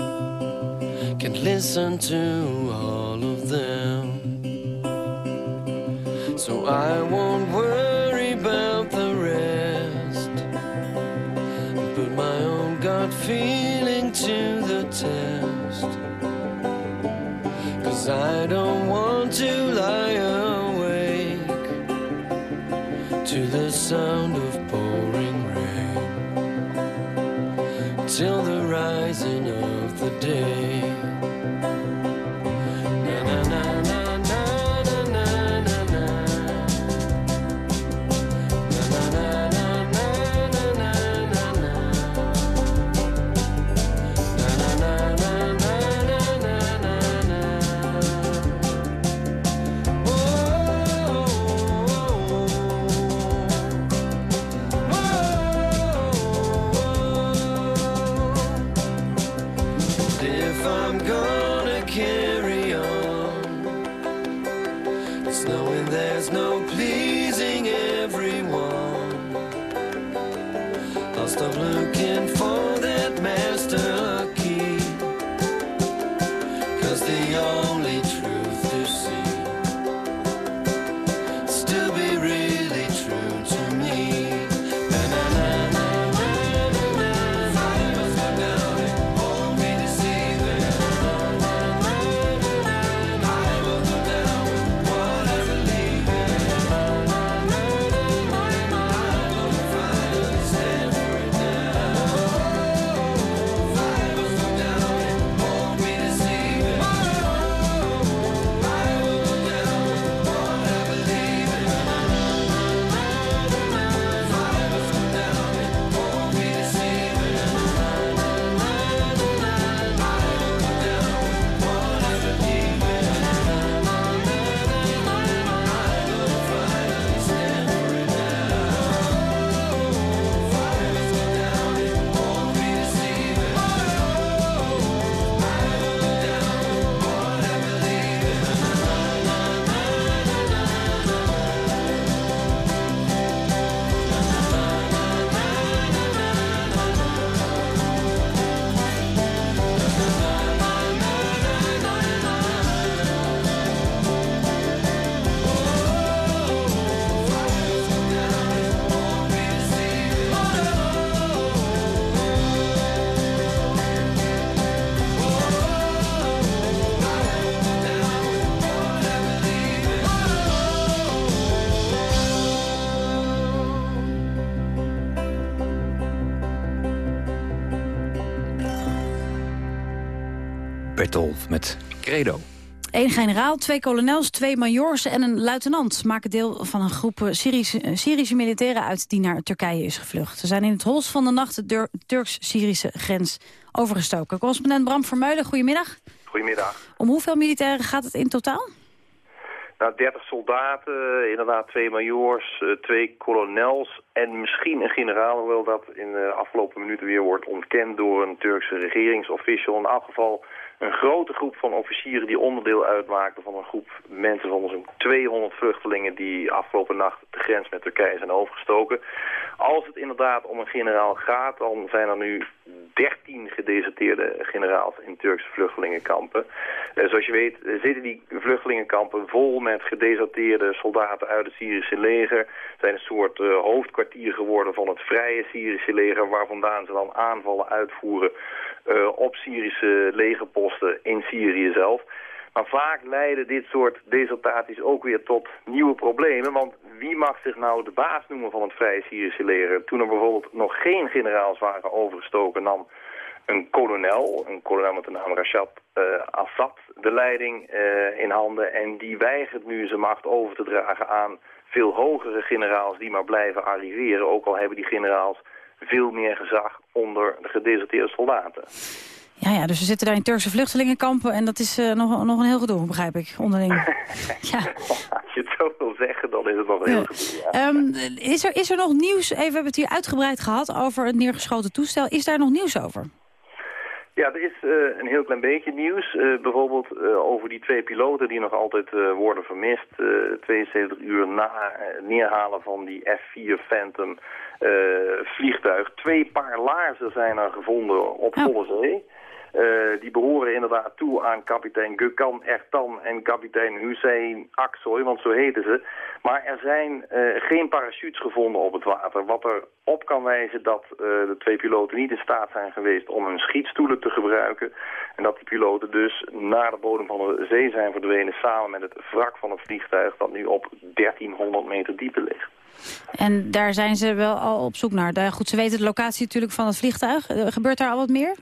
Can't listen to all of them. So I won't worry about the rest. Put my own gut feeling to the test. Cause I don't want to lie sound of pouring rain till the rising of the day. Cause the only Eén generaal, twee kolonels, twee majors en een luitenant... maken deel van een groep eh, Syrische, eh, Syrische militairen uit... die naar Turkije is gevlucht. Ze zijn in het hols van de nacht de Turks-Syrische grens overgestoken. Correspondent Bram Vermeulen, goedemiddag. Goedemiddag. Om hoeveel militairen gaat het in totaal? Nou, 30 soldaten, inderdaad twee majoors, eh, twee kolonels en misschien een generaal, hoewel dat in de afgelopen minuten weer wordt ontkend door een Turkse regeringsofficial. In elk geval een grote groep van officieren die onderdeel uitmaakten van een groep mensen van zo'n 200 vluchtelingen die afgelopen nacht de grens met Turkije zijn overgestoken. Als het inderdaad om een generaal gaat, dan zijn er nu 13 gedeserteerde generaals in Turkse vluchtelingenkampen. Eh, zoals je weet eh, zitten die vluchtelingenkampen vol met gedeserteerde soldaten uit het Syrische leger. Zijn een soort eh, hoofdkwartier geworden van het vrije Syrische leger, waar vandaan ze dan aanvallen uitvoeren op Syrische legerposten in Syrië zelf. Maar vaak leiden dit soort desertaties ook weer tot nieuwe problemen. Want wie mag zich nou de baas noemen van het Vrije Syrische leger? Toen er bijvoorbeeld nog geen generaals waren overgestoken... nam een kolonel, een kolonel met de naam Rashad eh, Assad, de leiding eh, in handen. En die weigert nu zijn macht over te dragen aan veel hogere generaals die maar blijven arriveren. Ook al hebben die generaals veel meer gezag onder de gedeserteerde soldaten. Ja, ja, dus we zitten daar in Turkse vluchtelingenkampen... en dat is eh, nog, nog een heel gedoe, begrijp ik, onderling. ja. Als je het zo wil zeggen, dan is het nog heel goed. Ja. Ehm, is, er, is er nog nieuws, even, we hebben het hier uitgebreid gehad... over het neergeschoten toestel. Is daar nog nieuws over? Ja, er is eh, een heel klein beetje nieuws. Eh, bijvoorbeeld over die twee piloten die nog altijd worden vermist. eh, 72 uur na het neerhalen van die F-4 Phantom vliegtuig. Twee paar laarzen zijn er gevonden op volle zee. Eh, die behoren inderdaad toe aan kapitein Gökhan Ertan en kapitein Hussein Aksoy, want zo heten ze. Maar er zijn eh, geen parachutes gevonden op het water. Wat er op kan wijzen dat eh, de twee piloten niet in staat zijn geweest om hun schietstoelen te gebruiken. En dat die piloten dus naar de bodem van de zee zijn verdwenen samen met het wrak van het vliegtuig dat nu op 1300 meter diepe ligt. En daar zijn ze wel al op zoek naar. Goed, ze weten de locatie natuurlijk van het vliegtuig. Gebeurt daar al wat meer?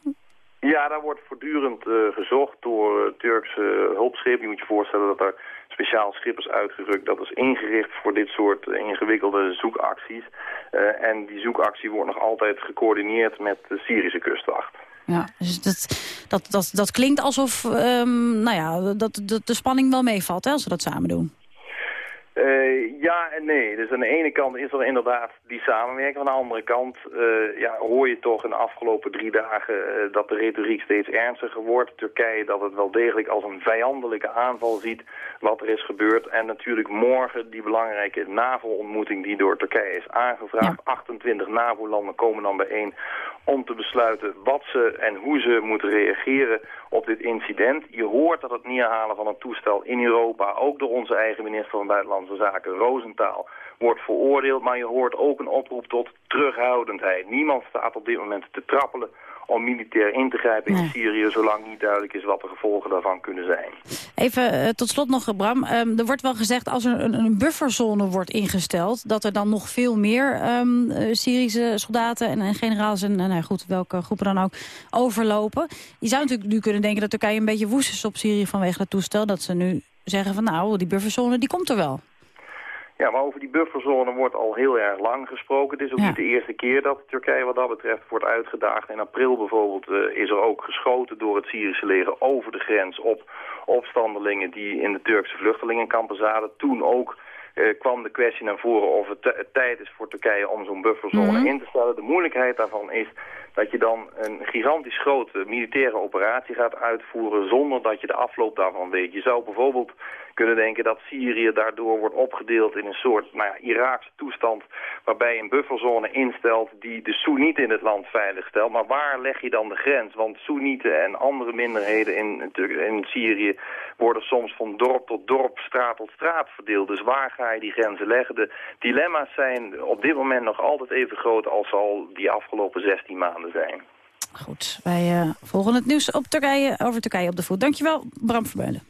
Ja, daar wordt voortdurend eh, gezocht door uh, Turkse hulpschepen. Je moet je voorstellen dat er speciaal schip is uitgerukt. Dat is ingericht voor dit soort eh, ingewikkelde zoekacties. Eh, en die zoekactie wordt nog altijd gecoördineerd met de Syrische kustwacht. Ja, dus dat, dat, dat, dat klinkt alsof ehm, nou ja, dat, dat de spanning wel meevalt hè, als we dat samen doen. Eh, ja en nee. Dus aan de ene kant is er inderdaad die samenwerking. Aan de andere kant eh, ja, hoor je toch in de afgelopen drie dagen eh, dat de retoriek steeds ernstiger wordt. Turkije dat het wel degelijk als een vijandelijke aanval ziet wat er is gebeurd. En natuurlijk morgen die belangrijke NAVO-ontmoeting die door Turkije is aangevraagd. 28 NAVO-landen komen dan bijeen om te besluiten wat ze en hoe ze moeten reageren op dit incident. Je hoort dat het neerhalen van een toestel in Europa, ook door onze eigen minister van Buitenlandse Zaken, Rosenthal, wordt veroordeeld. Maar je hoort ook een oproep tot terughoudendheid. Niemand staat op dit moment te trappelen om militair in te grijpen in Syrië, zolang niet duidelijk is wat de gevolgen daarvan kunnen zijn. Even eh, tot slot nog, Bram. Ehm, er wordt wel gezegd als er een, een bufferzone wordt ingesteld... dat er dan nog veel meer ehm, eh, Syrische soldaten en, en generaals... en, en nou goed, welke groepen dan ook, overlopen. Je zou natuurlijk nu kunnen denken dat Turkije een beetje woest is op Syrië... vanwege het toestel, dat ze nu zeggen van nou, die bufferzone die komt er wel. Ja, maar over die bufferzone wordt al heel erg lang gesproken. Het is ook niet de eerste keer dat Turkije wat dat betreft wordt uitgedaagd. In april bijvoorbeeld eh, is er ook geschoten door het Syrische leger over de grens op opstandelingen die in de Turkse vluchtelingenkampen zaten. Toen ook eh, kwam de kwestie naar voren of het, tijd is voor Turkije om zo'n bufferzone Mhm. in te stellen. De moeilijkheid daarvan is dat je dan een gigantisch grote militaire operatie gaat uitvoeren zonder dat je de afloop daarvan weet. Je zou bijvoorbeeld kunnen denken dat Syrië daardoor wordt opgedeeld in een soort nou ja, Iraakse toestand waarbij je een bufferzone instelt die de Soenieten in het land veilig stelt. Maar waar leg je dan de grens? Want Soenieten en andere minderheden in, in Syrië worden soms van dorp tot dorp, straat tot straat verdeeld. Dus waar ga je die grenzen leggen? De dilemma's zijn op dit moment nog altijd even groot als al die afgelopen 16 maanden zijn. Goed, wij eh, volgen het nieuws op Turkije, over Turkije op de voet. Dankjewel, Bram Vermeulen.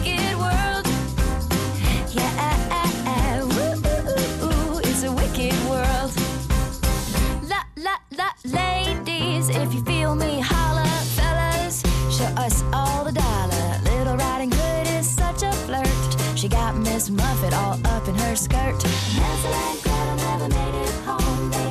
Miss Muffet all up in her skirt. Hansel and Gretel never made it home. They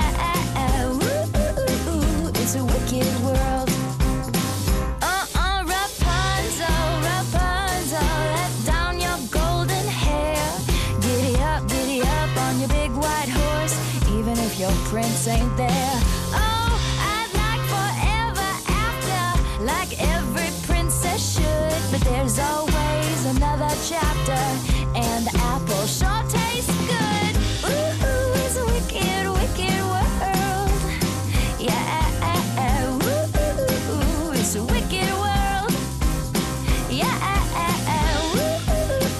there's always another chapter, and the apple sure tastes good. Ooh, ooh, it's a wicked, wicked world. Yeah, ooh, ooh, it's a wicked world. Yeah,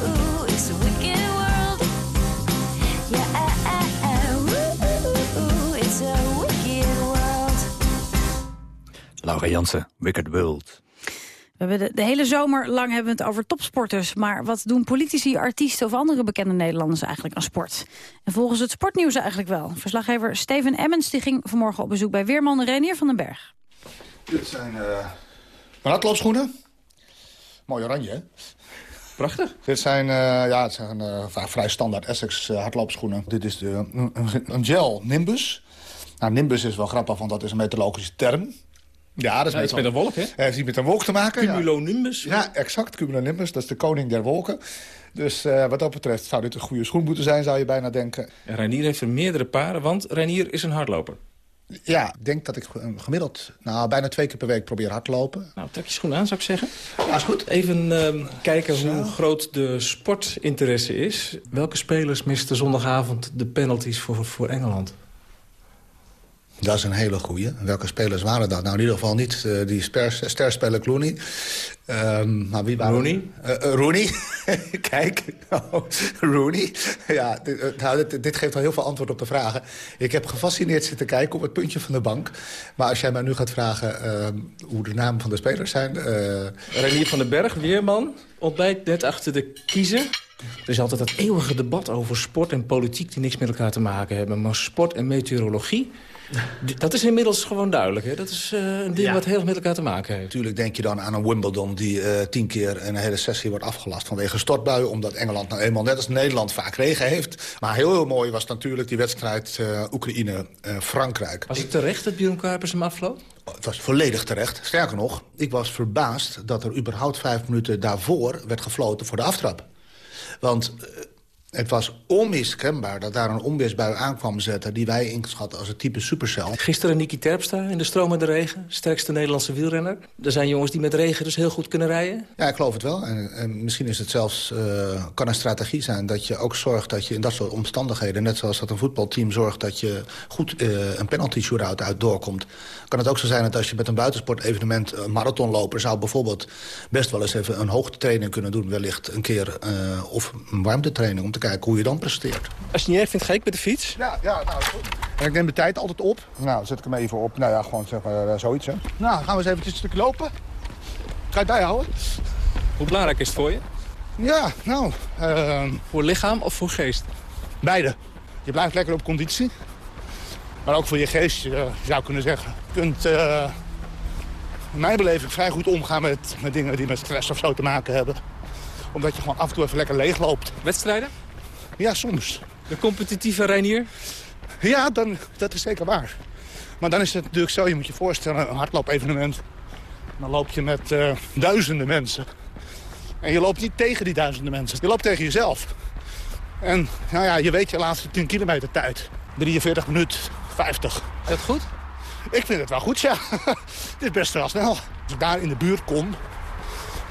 ooh, it's a wicked world. Yeah, ooh, it's a wicked world. Laura Jansen, Wicked World. We hebben de, de hele zomer lang hebben we het over topsporters. Maar wat doen politici, artiesten of andere bekende Nederlanders eigenlijk aan sport? En volgens het sportnieuws eigenlijk wel. Verslaggever Steven Emmens die ging vanmorgen op bezoek bij weerman Renier van den Berg. Dit zijn uh, mijn hardloopschoenen. Mooi oranje, hè? Prachtig. Dit zijn, uh, ja, het zijn uh, vrij standaard Essex uh, hardloopschoenen. Dit is de, een, een, gel Nimbus. Nou, Nimbus is wel grappig, want dat is een meteorologische term. Ja, dat is ja, met, met een wolk, hè? heeft iets met een wolk te maken. Cumulonimbus. Ja, ja exact. Cumulonimbus, dat is de koning der wolken. Dus uh, wat dat betreft zou dit een goede schoen moeten zijn, zou je bijna denken. En Reinier heeft er meerdere paren, want Reinier is een hardloper. Ja, ik denk dat ik gemiddeld nou, bijna twee keer per week probeer hard te lopen. Nou, trek je schoen aan, zou ik zeggen. Ja, is goed. Even uh, kijken Zo. hoe groot de sportinteresse is. Welke spelers misten zondagavond de penalties voor, voor Engeland? Dat is een hele goeie. Welke spelers waren dat? Nou, in ieder geval niet uh, die sterspeler Clooney. Um, maar wie waren Rooney? Uh, uh, Rooney. Kijk, oh, Rooney. Ja, dit, nou, dit, dit, geeft al heel veel antwoord op de vragen. Ik heb gefascineerd zitten kijken op het puntje van de bank. Maar als jij mij nu gaat vragen ehm, hoe de namen van de spelers zijn... Renier van den Berg, weerman, ontbijt net achter de kiezer. Er is altijd dat eeuwige debat over sport en politiek die niks met elkaar te maken hebben. Maar sport en meteorologie... Dat is inmiddels gewoon duidelijk. Hè? Dat is uh, een ding ja. wat heel veel met elkaar te maken heeft. Natuurlijk denk je dan aan een Wimbledon die uh, tien keer een hele sessie wordt afgelast vanwege stortbuien. Omdat Engeland nou eenmaal net als Nederland vaak regen heeft. Maar heel, heel mooi was natuurlijk die wedstrijd uh, Oekraïne-Frankrijk. was het terecht dat Björn Kuipers hem afvloot? Het was volledig terecht. Sterker nog, ik was verbaasd dat er überhaupt vijf minuten daarvoor werd gefloten voor de aftrap. Want het was onmiskenbaar dat daar een onweersbui aankwam zetten... die wij inschatten als het type supercel. Gisteren Niki Terpstra in de stromende regen. Sterkste Nederlandse wielrenner. Er zijn jongens die met regen dus heel goed kunnen rijden. Ja, ik geloof het wel. En, en misschien is het zelfs, uh, kan een strategie zijn... dat je ook zorgt dat je in dat soort omstandigheden... net zoals dat een voetbalteam zorgt dat je goed uh, een penalty shootout uit doorkomt... kan het ook zo zijn dat als je met een buitensportevenement... een marathonloper zou bijvoorbeeld best wel eens even een hoogtetraining kunnen doen... wellicht een keer, uh, of een warmtetraining... om te kijken hoe je dan presteert. Als je niet erg vindt, ga ik met de fiets? Ja, ja nou goed. En ik neem de tijd altijd op. Nou, zet ik hem even op. Nou ja, gewoon zeg maar uh, zoiets. Hè. Nou, gaan we eens even een stuk lopen. Ga je bijhouden? Hoe belangrijk is het voor je? Ja, nou... Uh, voor lichaam of voor geest? Beide. Je blijft lekker op conditie. Maar ook voor je geest, eh, je zou kunnen zeggen. Je kunt eh, in mijn beleving vrij goed omgaan met, met dingen die met stress of zo te maken hebben. Omdat je gewoon af en toe even lekker leeg loopt. Wedstrijden? Ja, soms. De competitieve Reinier? Ja, dan, dat is zeker waar. Maar dan is het natuurlijk zo, je moet je voorstellen, een hardloopevenement. Dan loop je met eh, duizenden mensen. En je loopt niet tegen die duizenden mensen. Je loopt tegen jezelf. En nou ja, je weet je laatste 10 kilometer tijd. 43 minuten, 50. Is dat goed? Ik vind het wel goed, ja. Het is best wel snel. Als ik daar in de buurt kom,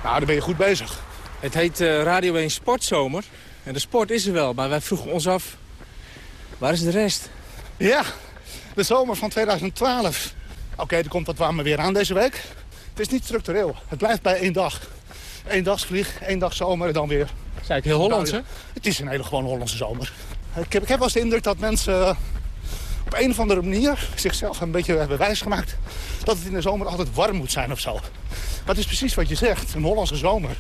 nou, dan ben je goed bezig. Het heet eh, Radio 1 Sportzomer. En de sport is er wel, maar wij vroegen ons af... waar is de rest? Ja, de zomer van 2012. Oké, er komt wat warmer weer aan deze week. Het is niet structureel. Het blijft bij één dag. Eén dagsvlieg, één dag zomer en dan weer. Dat is eigenlijk heel Hollands, hè? Het is een hele gewoon Hollandse zomer. Ik heb, ik heb wel eens de indruk dat mensen eh, op een of andere manier zichzelf een beetje hebben wijsgemaakt dat het in de zomer altijd warm moet zijn of zo. Maar het is precies wat je zegt, een Hollandse zomer.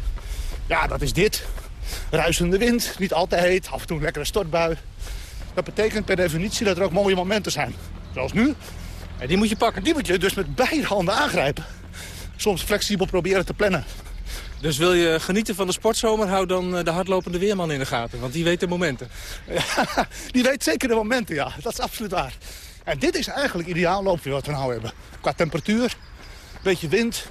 Ja, dat is dit. Ruisende wind, niet al te heet, af en toe een lekkere stortbui. Dat betekent per definitie dat er ook mooie momenten zijn. Zoals nu. En die moet je pakken. Die moet je dus met beide handen aangrijpen. Soms flexibel proberen te plannen. Dus wil je genieten van de sportzomer, hou dan eh, de hardlopende weerman in de gaten. Want die weet de momenten. Ja, die weet zeker de momenten, ja. Dat is absoluut waar. En dit is eigenlijk ideaal loopweer wat we nou hebben. Qua temperatuur, beetje wind,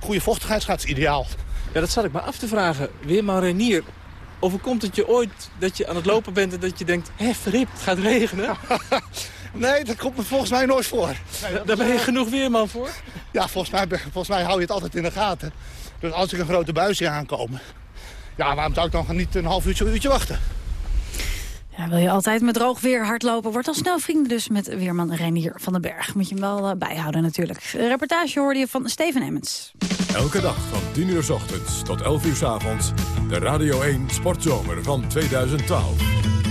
goede vochtigheidsgraad is ideaal. Ja, dat zat ik me af te vragen. Weerman Renier, overkomt het je ooit dat je aan het lopen bent... en dat je denkt, hé, verrip, het gaat regenen? Nee, dat komt me volgens mij nooit voor. Daar ben je genoeg weerman voor? Ja, volgens mij, volgens mij hou je het altijd in de gaten. Dus als ik een grote buis zie aankomen... Ja, waarom zou ik dan niet een half uurtje, uurtje wachten? Wil je altijd met droog weer hardlopen, wordt al snel vrienden dus met weerman Reinier van den Berg. Moet je hem wel eh, bijhouden natuurlijk. Reportage hoorde je van Steven Emmons. Elke dag van 10 uur s ochtends tot 11 uur s avonds. De Radio 1 Sportzomer van 2012.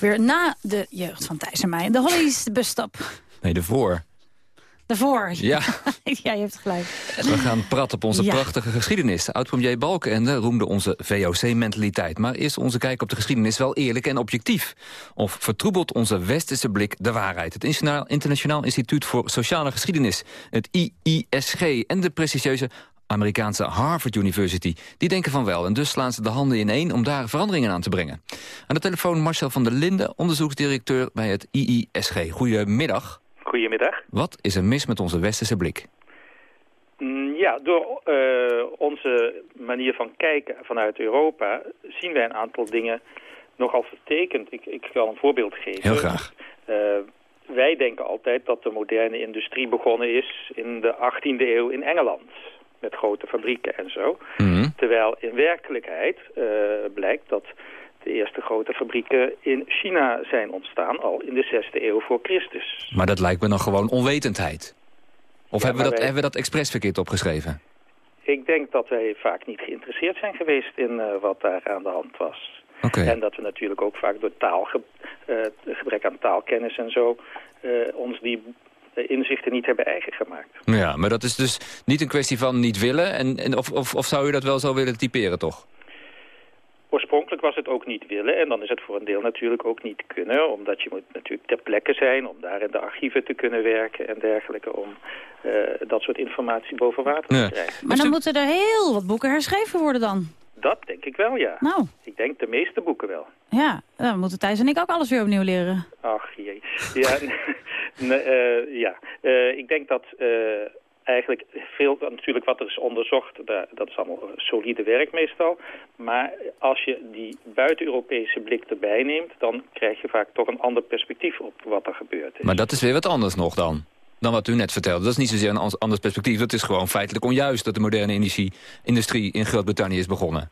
Toch weer na de jeugd van Thijs en mij. De Hollies busstop. Nee, de voor. Daarvoor. Ja. ja, je hebt gelijk. We gaan praten op onze Ja. prachtige geschiedenis. Oud-premier Balkenende roemde onze VOC-mentaliteit. Maar is onze kijk op de geschiedenis wel eerlijk en objectief? Of vertroebelt onze westerse blik de waarheid? Het Internationaal Instituut voor Sociale Geschiedenis, het IISG... en de prestigieuze Amerikaanse Harvard University. Die denken van wel en dus slaan ze de handen ineen om daar veranderingen aan te brengen. Aan de telefoon Marcel van der Linden, onderzoeksdirecteur bij het IISG. Goedemiddag. Goedemiddag. Wat is er mis met onze westerse blik? Mm, Ja, door eh, onze manier van kijken vanuit Europa zien wij een aantal dingen nogal vertekend. Ik, ik een voorbeeld geven. Heel graag. Eh, wij denken altijd dat de moderne industrie begonnen is in de 18e eeuw in Engeland. Met grote fabrieken en zo. Mhm. Terwijl in werkelijkheid eh, blijkt dat de eerste grote fabrieken in China zijn ontstaan al in de 6e eeuw voor Christus. Maar dat lijkt me dan gewoon onwetendheid. Of hebben, we dat, wij- hebben we dat expres verkeerd opgeschreven? Ik denk dat wij vaak niet geïnteresseerd zijn geweest in eh, wat daar aan de hand was. En dat we natuurlijk ook vaak door taalge eh, gebrek aan taalkennis en zo... ons die inzichten niet hebben eigen gemaakt. Ja, maar dat is dus niet een kwestie van niet willen. En, en of, of, of zou u dat wel zo willen typeren, toch? Oorspronkelijk was het ook niet willen en dan is het voor een deel natuurlijk ook niet kunnen. Omdat je moet natuurlijk ter plekke zijn om daar in de archieven te kunnen werken en dergelijke. Om eh, dat soort informatie boven water Ja. te krijgen. Maar dan moeten er heel wat boeken herschreven worden dan. Dat denk ik wel, ja. Nou. Ik denk de meeste boeken wel. Ja, dan moeten Thijs en ik ook alles weer opnieuw leren. Ach jee. Ja, nee, eh, ja. Eh, ik denk dat eh, eigenlijk veel, natuurlijk wat er is onderzocht, dat is allemaal solide werk meestal. Maar als je die buiten-Europese blik erbij neemt, dan krijg je vaak toch een ander perspectief op wat er gebeurt. Maar dat is weer wat anders nog dan. Dan wat u net vertelde. Dat is niet zozeer een anders perspectief. Dat is gewoon feitelijk onjuist dat de moderne industrie, industrie in Groot-Brittannië is begonnen.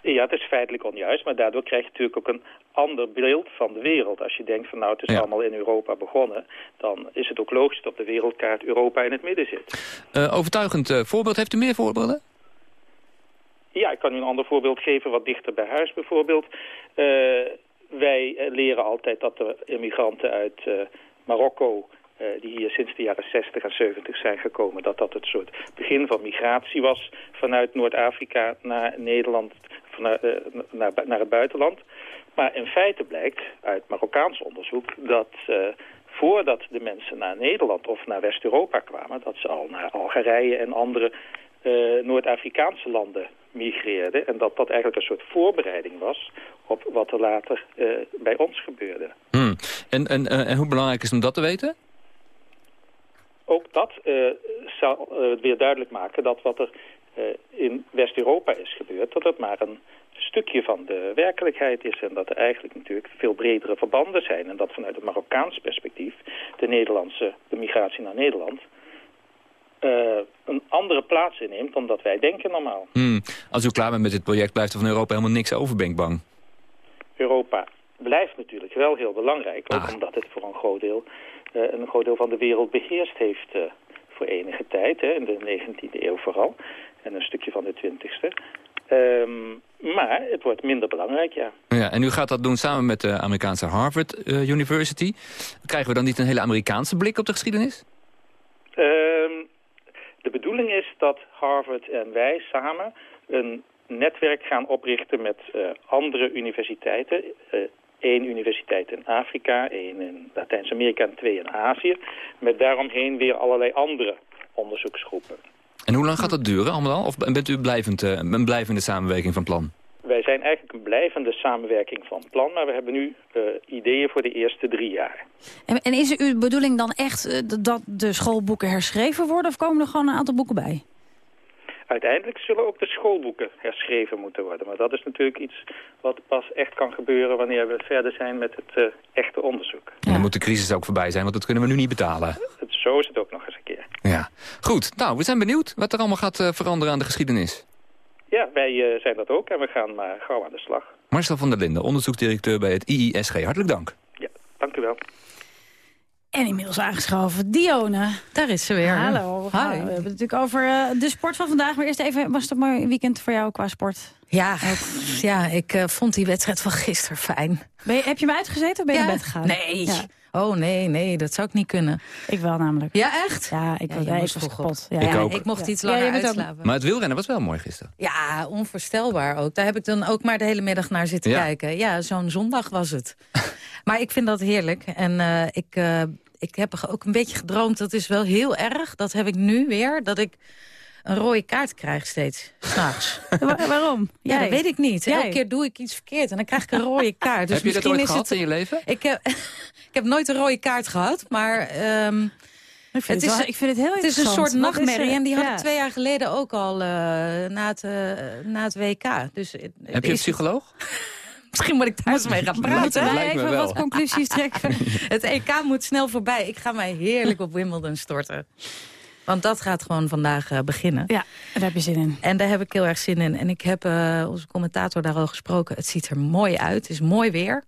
Ja, het is feitelijk onjuist, maar daardoor krijg je natuurlijk ook een ander beeld van de wereld. Als je denkt van nou, het is Ja. allemaal in Europa begonnen, dan is het ook logisch dat op de wereldkaart Europa in het midden zit. Eh, overtuigend eh, voorbeeld. Heeft u meer voorbeelden? Ja, ik kan u een ander voorbeeld geven, wat dichter bij huis bijvoorbeeld. Eh, wij leren altijd dat de immigranten uit Marokko, die hier sinds de jaren 60 en 70 zijn gekomen, dat dat het soort begin van migratie was vanuit Noord-Afrika naar Nederland, vanuit, eh, naar, naar het buitenland. Maar in feite blijkt uit Marokkaans onderzoek dat eh, voordat de mensen naar Nederland of naar West-Europa kwamen, dat ze al naar Algerije en andere eh, Noord-Afrikaanse landen migreerden. En dat dat eigenlijk een soort voorbereiding was op wat er later eh, bij ons gebeurde. Hmm. En, en, eh, en hoe belangrijk is om dat te weten? Ook dat eh, zal eh, weer duidelijk maken dat wat er eh, in West-Europa is gebeurd, dat het maar een stukje van de werkelijkheid is. En dat er eigenlijk natuurlijk veel bredere verbanden zijn. En dat vanuit het Marokkaans perspectief de Nederlandse, de migratie naar Nederland, een andere plaats inneemt dan dat wij denken normaal. Hmm. Als u klaar bent met dit project, blijft er van Europa helemaal niks over, ben ik bang. Europa blijft natuurlijk wel heel belangrijk. Ook omdat het voor een groot deel, een groot deel van de wereld beheerst heeft eh, voor enige tijd. Hè, in de 19e eeuw vooral. En een stukje van de 20e. Ehm, maar het wordt minder belangrijk, ja. Ja, en u gaat dat doen samen met de Amerikaanse Harvard eh, University. Krijgen we dan niet een hele Amerikaanse blik op de geschiedenis? Ehm, de bedoeling is dat Harvard en wij samen een netwerk gaan oprichten met eh, andere universiteiten. Eén universiteit in Afrika, één in Latijns-Amerika en twee in Azië. Met daaromheen weer allerlei andere onderzoeksgroepen. En hoe lang gaat dat duren allemaal? Of bent u blijvend, eh, een blijvende samenwerking van plan? Wij zijn eigenlijk een blijvende samenwerking van plan, maar we hebben nu eh, ideeën voor de eerste drie jaar. En, en is uw bedoeling dan echt eh, dat de schoolboeken herschreven worden... of komen er gewoon een aantal boeken bij? Uiteindelijk zullen ook de schoolboeken herschreven moeten worden. Maar dat is natuurlijk iets wat pas echt kan gebeuren wanneer we verder zijn met het eh, echte onderzoek. En dan moet de crisis ook voorbij zijn, want dat kunnen we nu niet betalen. Zo is het ook nog eens een keer. Ja. Goed, nou, we zijn benieuwd wat er allemaal gaat eh, veranderen aan de geschiedenis. Ja, wij eh, zijn dat ook en we gaan maar gauw aan de slag. Marcel van der Linden, onderzoeksdirecteur bij het IISG. Hartelijk dank. Dank u wel. En inmiddels aangeschoven, Dione. Daar is ze weer. Hallo. We, gaan- we hebben het natuurlijk over eh, de sport van vandaag. Maar eerst even, was het een mooi weekend voor jou qua sport? Ja, ja ik eh, vond die wedstrijd van gisteren fijn. Ben je, heb je hem uitgezeten of ben je Ja? naar bed gegaan? Nee. Ja. Oh nee, nee, dat zou ik niet kunnen. Ik wel namelijk. Ja, echt? Ja, ik, Ja, was- ik was kapot. Ja, Ik ja, ook. Ik mocht iets langer uitslapen. Maar het wielrennen was wel mooi gisteren. Ja, onvoorstelbaar ook. Daar heb ik dan ook maar de hele middag naar zitten Ja. kijken. Ja, zo'n zondag was het. maar ik vind dat heerlijk. En eh, ik, eh, ik heb ook een beetje gedroomd, dat is wel heel erg. Dat heb ik nu weer, dat ik een rode kaart krijg steeds, s'nachts. Wa- waarom? Ja, Jij? dat weet ik niet. Jij? Elke keer doe ik iets verkeerd en dan krijg ik een rode kaart. Dus heb je dat ooit gehad het... in je leven? Ik heb, ik heb nooit een rode kaart gehad, maar... ehm, Ik vind het, is, wel- ik vind het heel het is een soort er- nachtmerrie. En die had ja. ik twee jaar geleden ook al eh, na, het, eh, na het WK. Dus, het- Heb je een psycholoog? Misschien moet ik thuis mee gaan praten. Moeten wij even wel. wat conclusies trekken? Het EK moet snel voorbij. Ik ga mij heerlijk op Wimbledon storten. Want dat gaat gewoon vandaag eh, beginnen. Ja, daar heb je zin in. En daar heb ik heel erg zin in. En ik heb eh, onze commentator daar al gesproken. Het ziet er mooi uit. Het is mooi weer.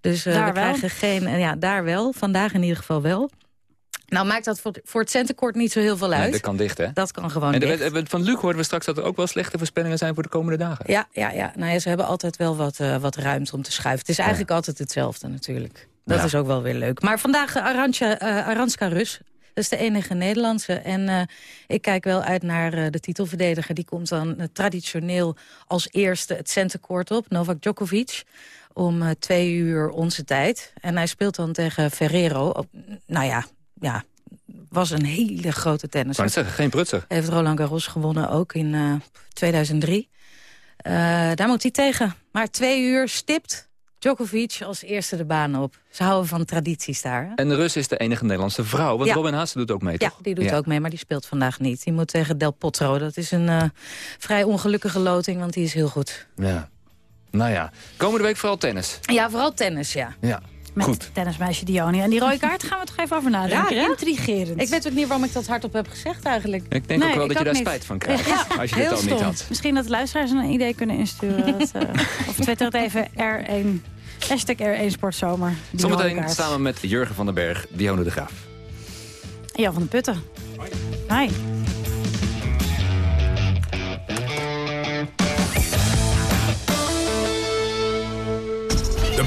Dus eh, Daar we wel? krijgen geen... eh, ja, daar wel. Vandaag in ieder geval wel. Nou maakt dat voor, voor het centenkort niet zo heel veel uit. Nee, dat kan dicht, hè? Dat kan gewoon En dicht. van Luc hoorden we straks dat er ook wel slechte voorspellingen zijn voor de komende dagen. Ja, ja, ja. Nou ja, ze hebben altijd wel wat, eh, wat ruimte om te schuiven. Het is eigenlijk altijd hetzelfde natuurlijk. Dat Ja. is ook wel weer leuk. Maar vandaag Arantja, eh, Aranska Rus. Dat is de enige Nederlandse. En eh, ik kijk wel uit naar eh, de titelverdediger. Die komt dan eh, traditioneel als eerste het centercourt op. Novak Djokovic. Om eh, twee uur onze tijd. En hij speelt dan tegen Ferrero. Op- nou ja, ja, was een hele grote tennis. kan zeggen, geen prutser. Heeft Roland Garros gewonnen, ook in eh, 2003. Eh, daar moet hij tegen. Maar twee uur stipt Djokovic als eerste de baan op. Ze houden van tradities daar. hè? En de Rus is de enige Nederlandse vrouw, want Ja. Robin Haase doet ook mee, Ja, toch? die doet ook mee, maar die speelt vandaag niet. Die moet tegen Del Potro. Dat is een eh, vrij ongelukkige loting, want die is heel goed. Ja. Nou ja, komende week vooral tennis. Ja, vooral tennis, ja. Ja, Met goed. tennismeisje Dioni. En die rode kaart gaan we toch even over nadenken. Hè? Intrigerend. Ik weet ook niet waarom ik dat hardop heb gezegd eigenlijk. Ik denk Nee, ook wel dat je daar niet. spijt van krijgt, Ja, als je heel dit al niet had. Misschien dat luisteraars een idee kunnen insturen. Dat, eh, of twitter het even R1. Hashtag R1 Sportzomer. Zometeen samen met Jurgen van den Berg, Dionne de Graaf. Jan van de Putten. Hi. De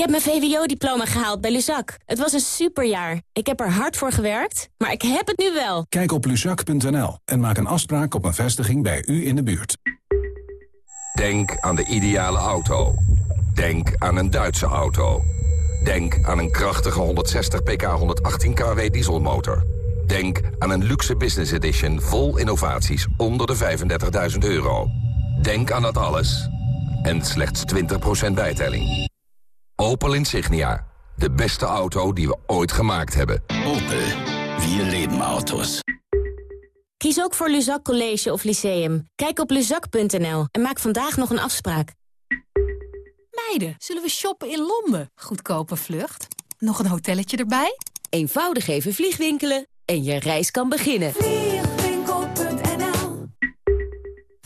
Heb mijn VWO-diploma gehaald bij Luzak. Het was een superjaar. Ik heb er hard voor gewerkt, maar ik heb het nu wel. Kijk op luzak.nl en maak een afspraak op een vestiging bij u in de buurt. Denk aan de ideale auto. Denk aan een Duitse auto. Denk aan een krachtige 160 pk 118 kW dieselmotor. Denk aan een luxe business edition vol innovaties onder de 35.000 euro. Denk aan dat alles. En slechts 20% bijtelling. Opel Insignia. De beste auto die we ooit gemaakt hebben. Opel. Wir leben Autos. Kies ook voor Luzak College of Lyceum. Kijk op luzak.nl en maak vandaag nog een afspraak. Meiden, zullen we shoppen in Londen? Goedkope vlucht. Nog een hotelletje erbij? Eenvoudig even vliegwinkelen en je reis kan beginnen.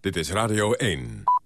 Dit is Radio 1.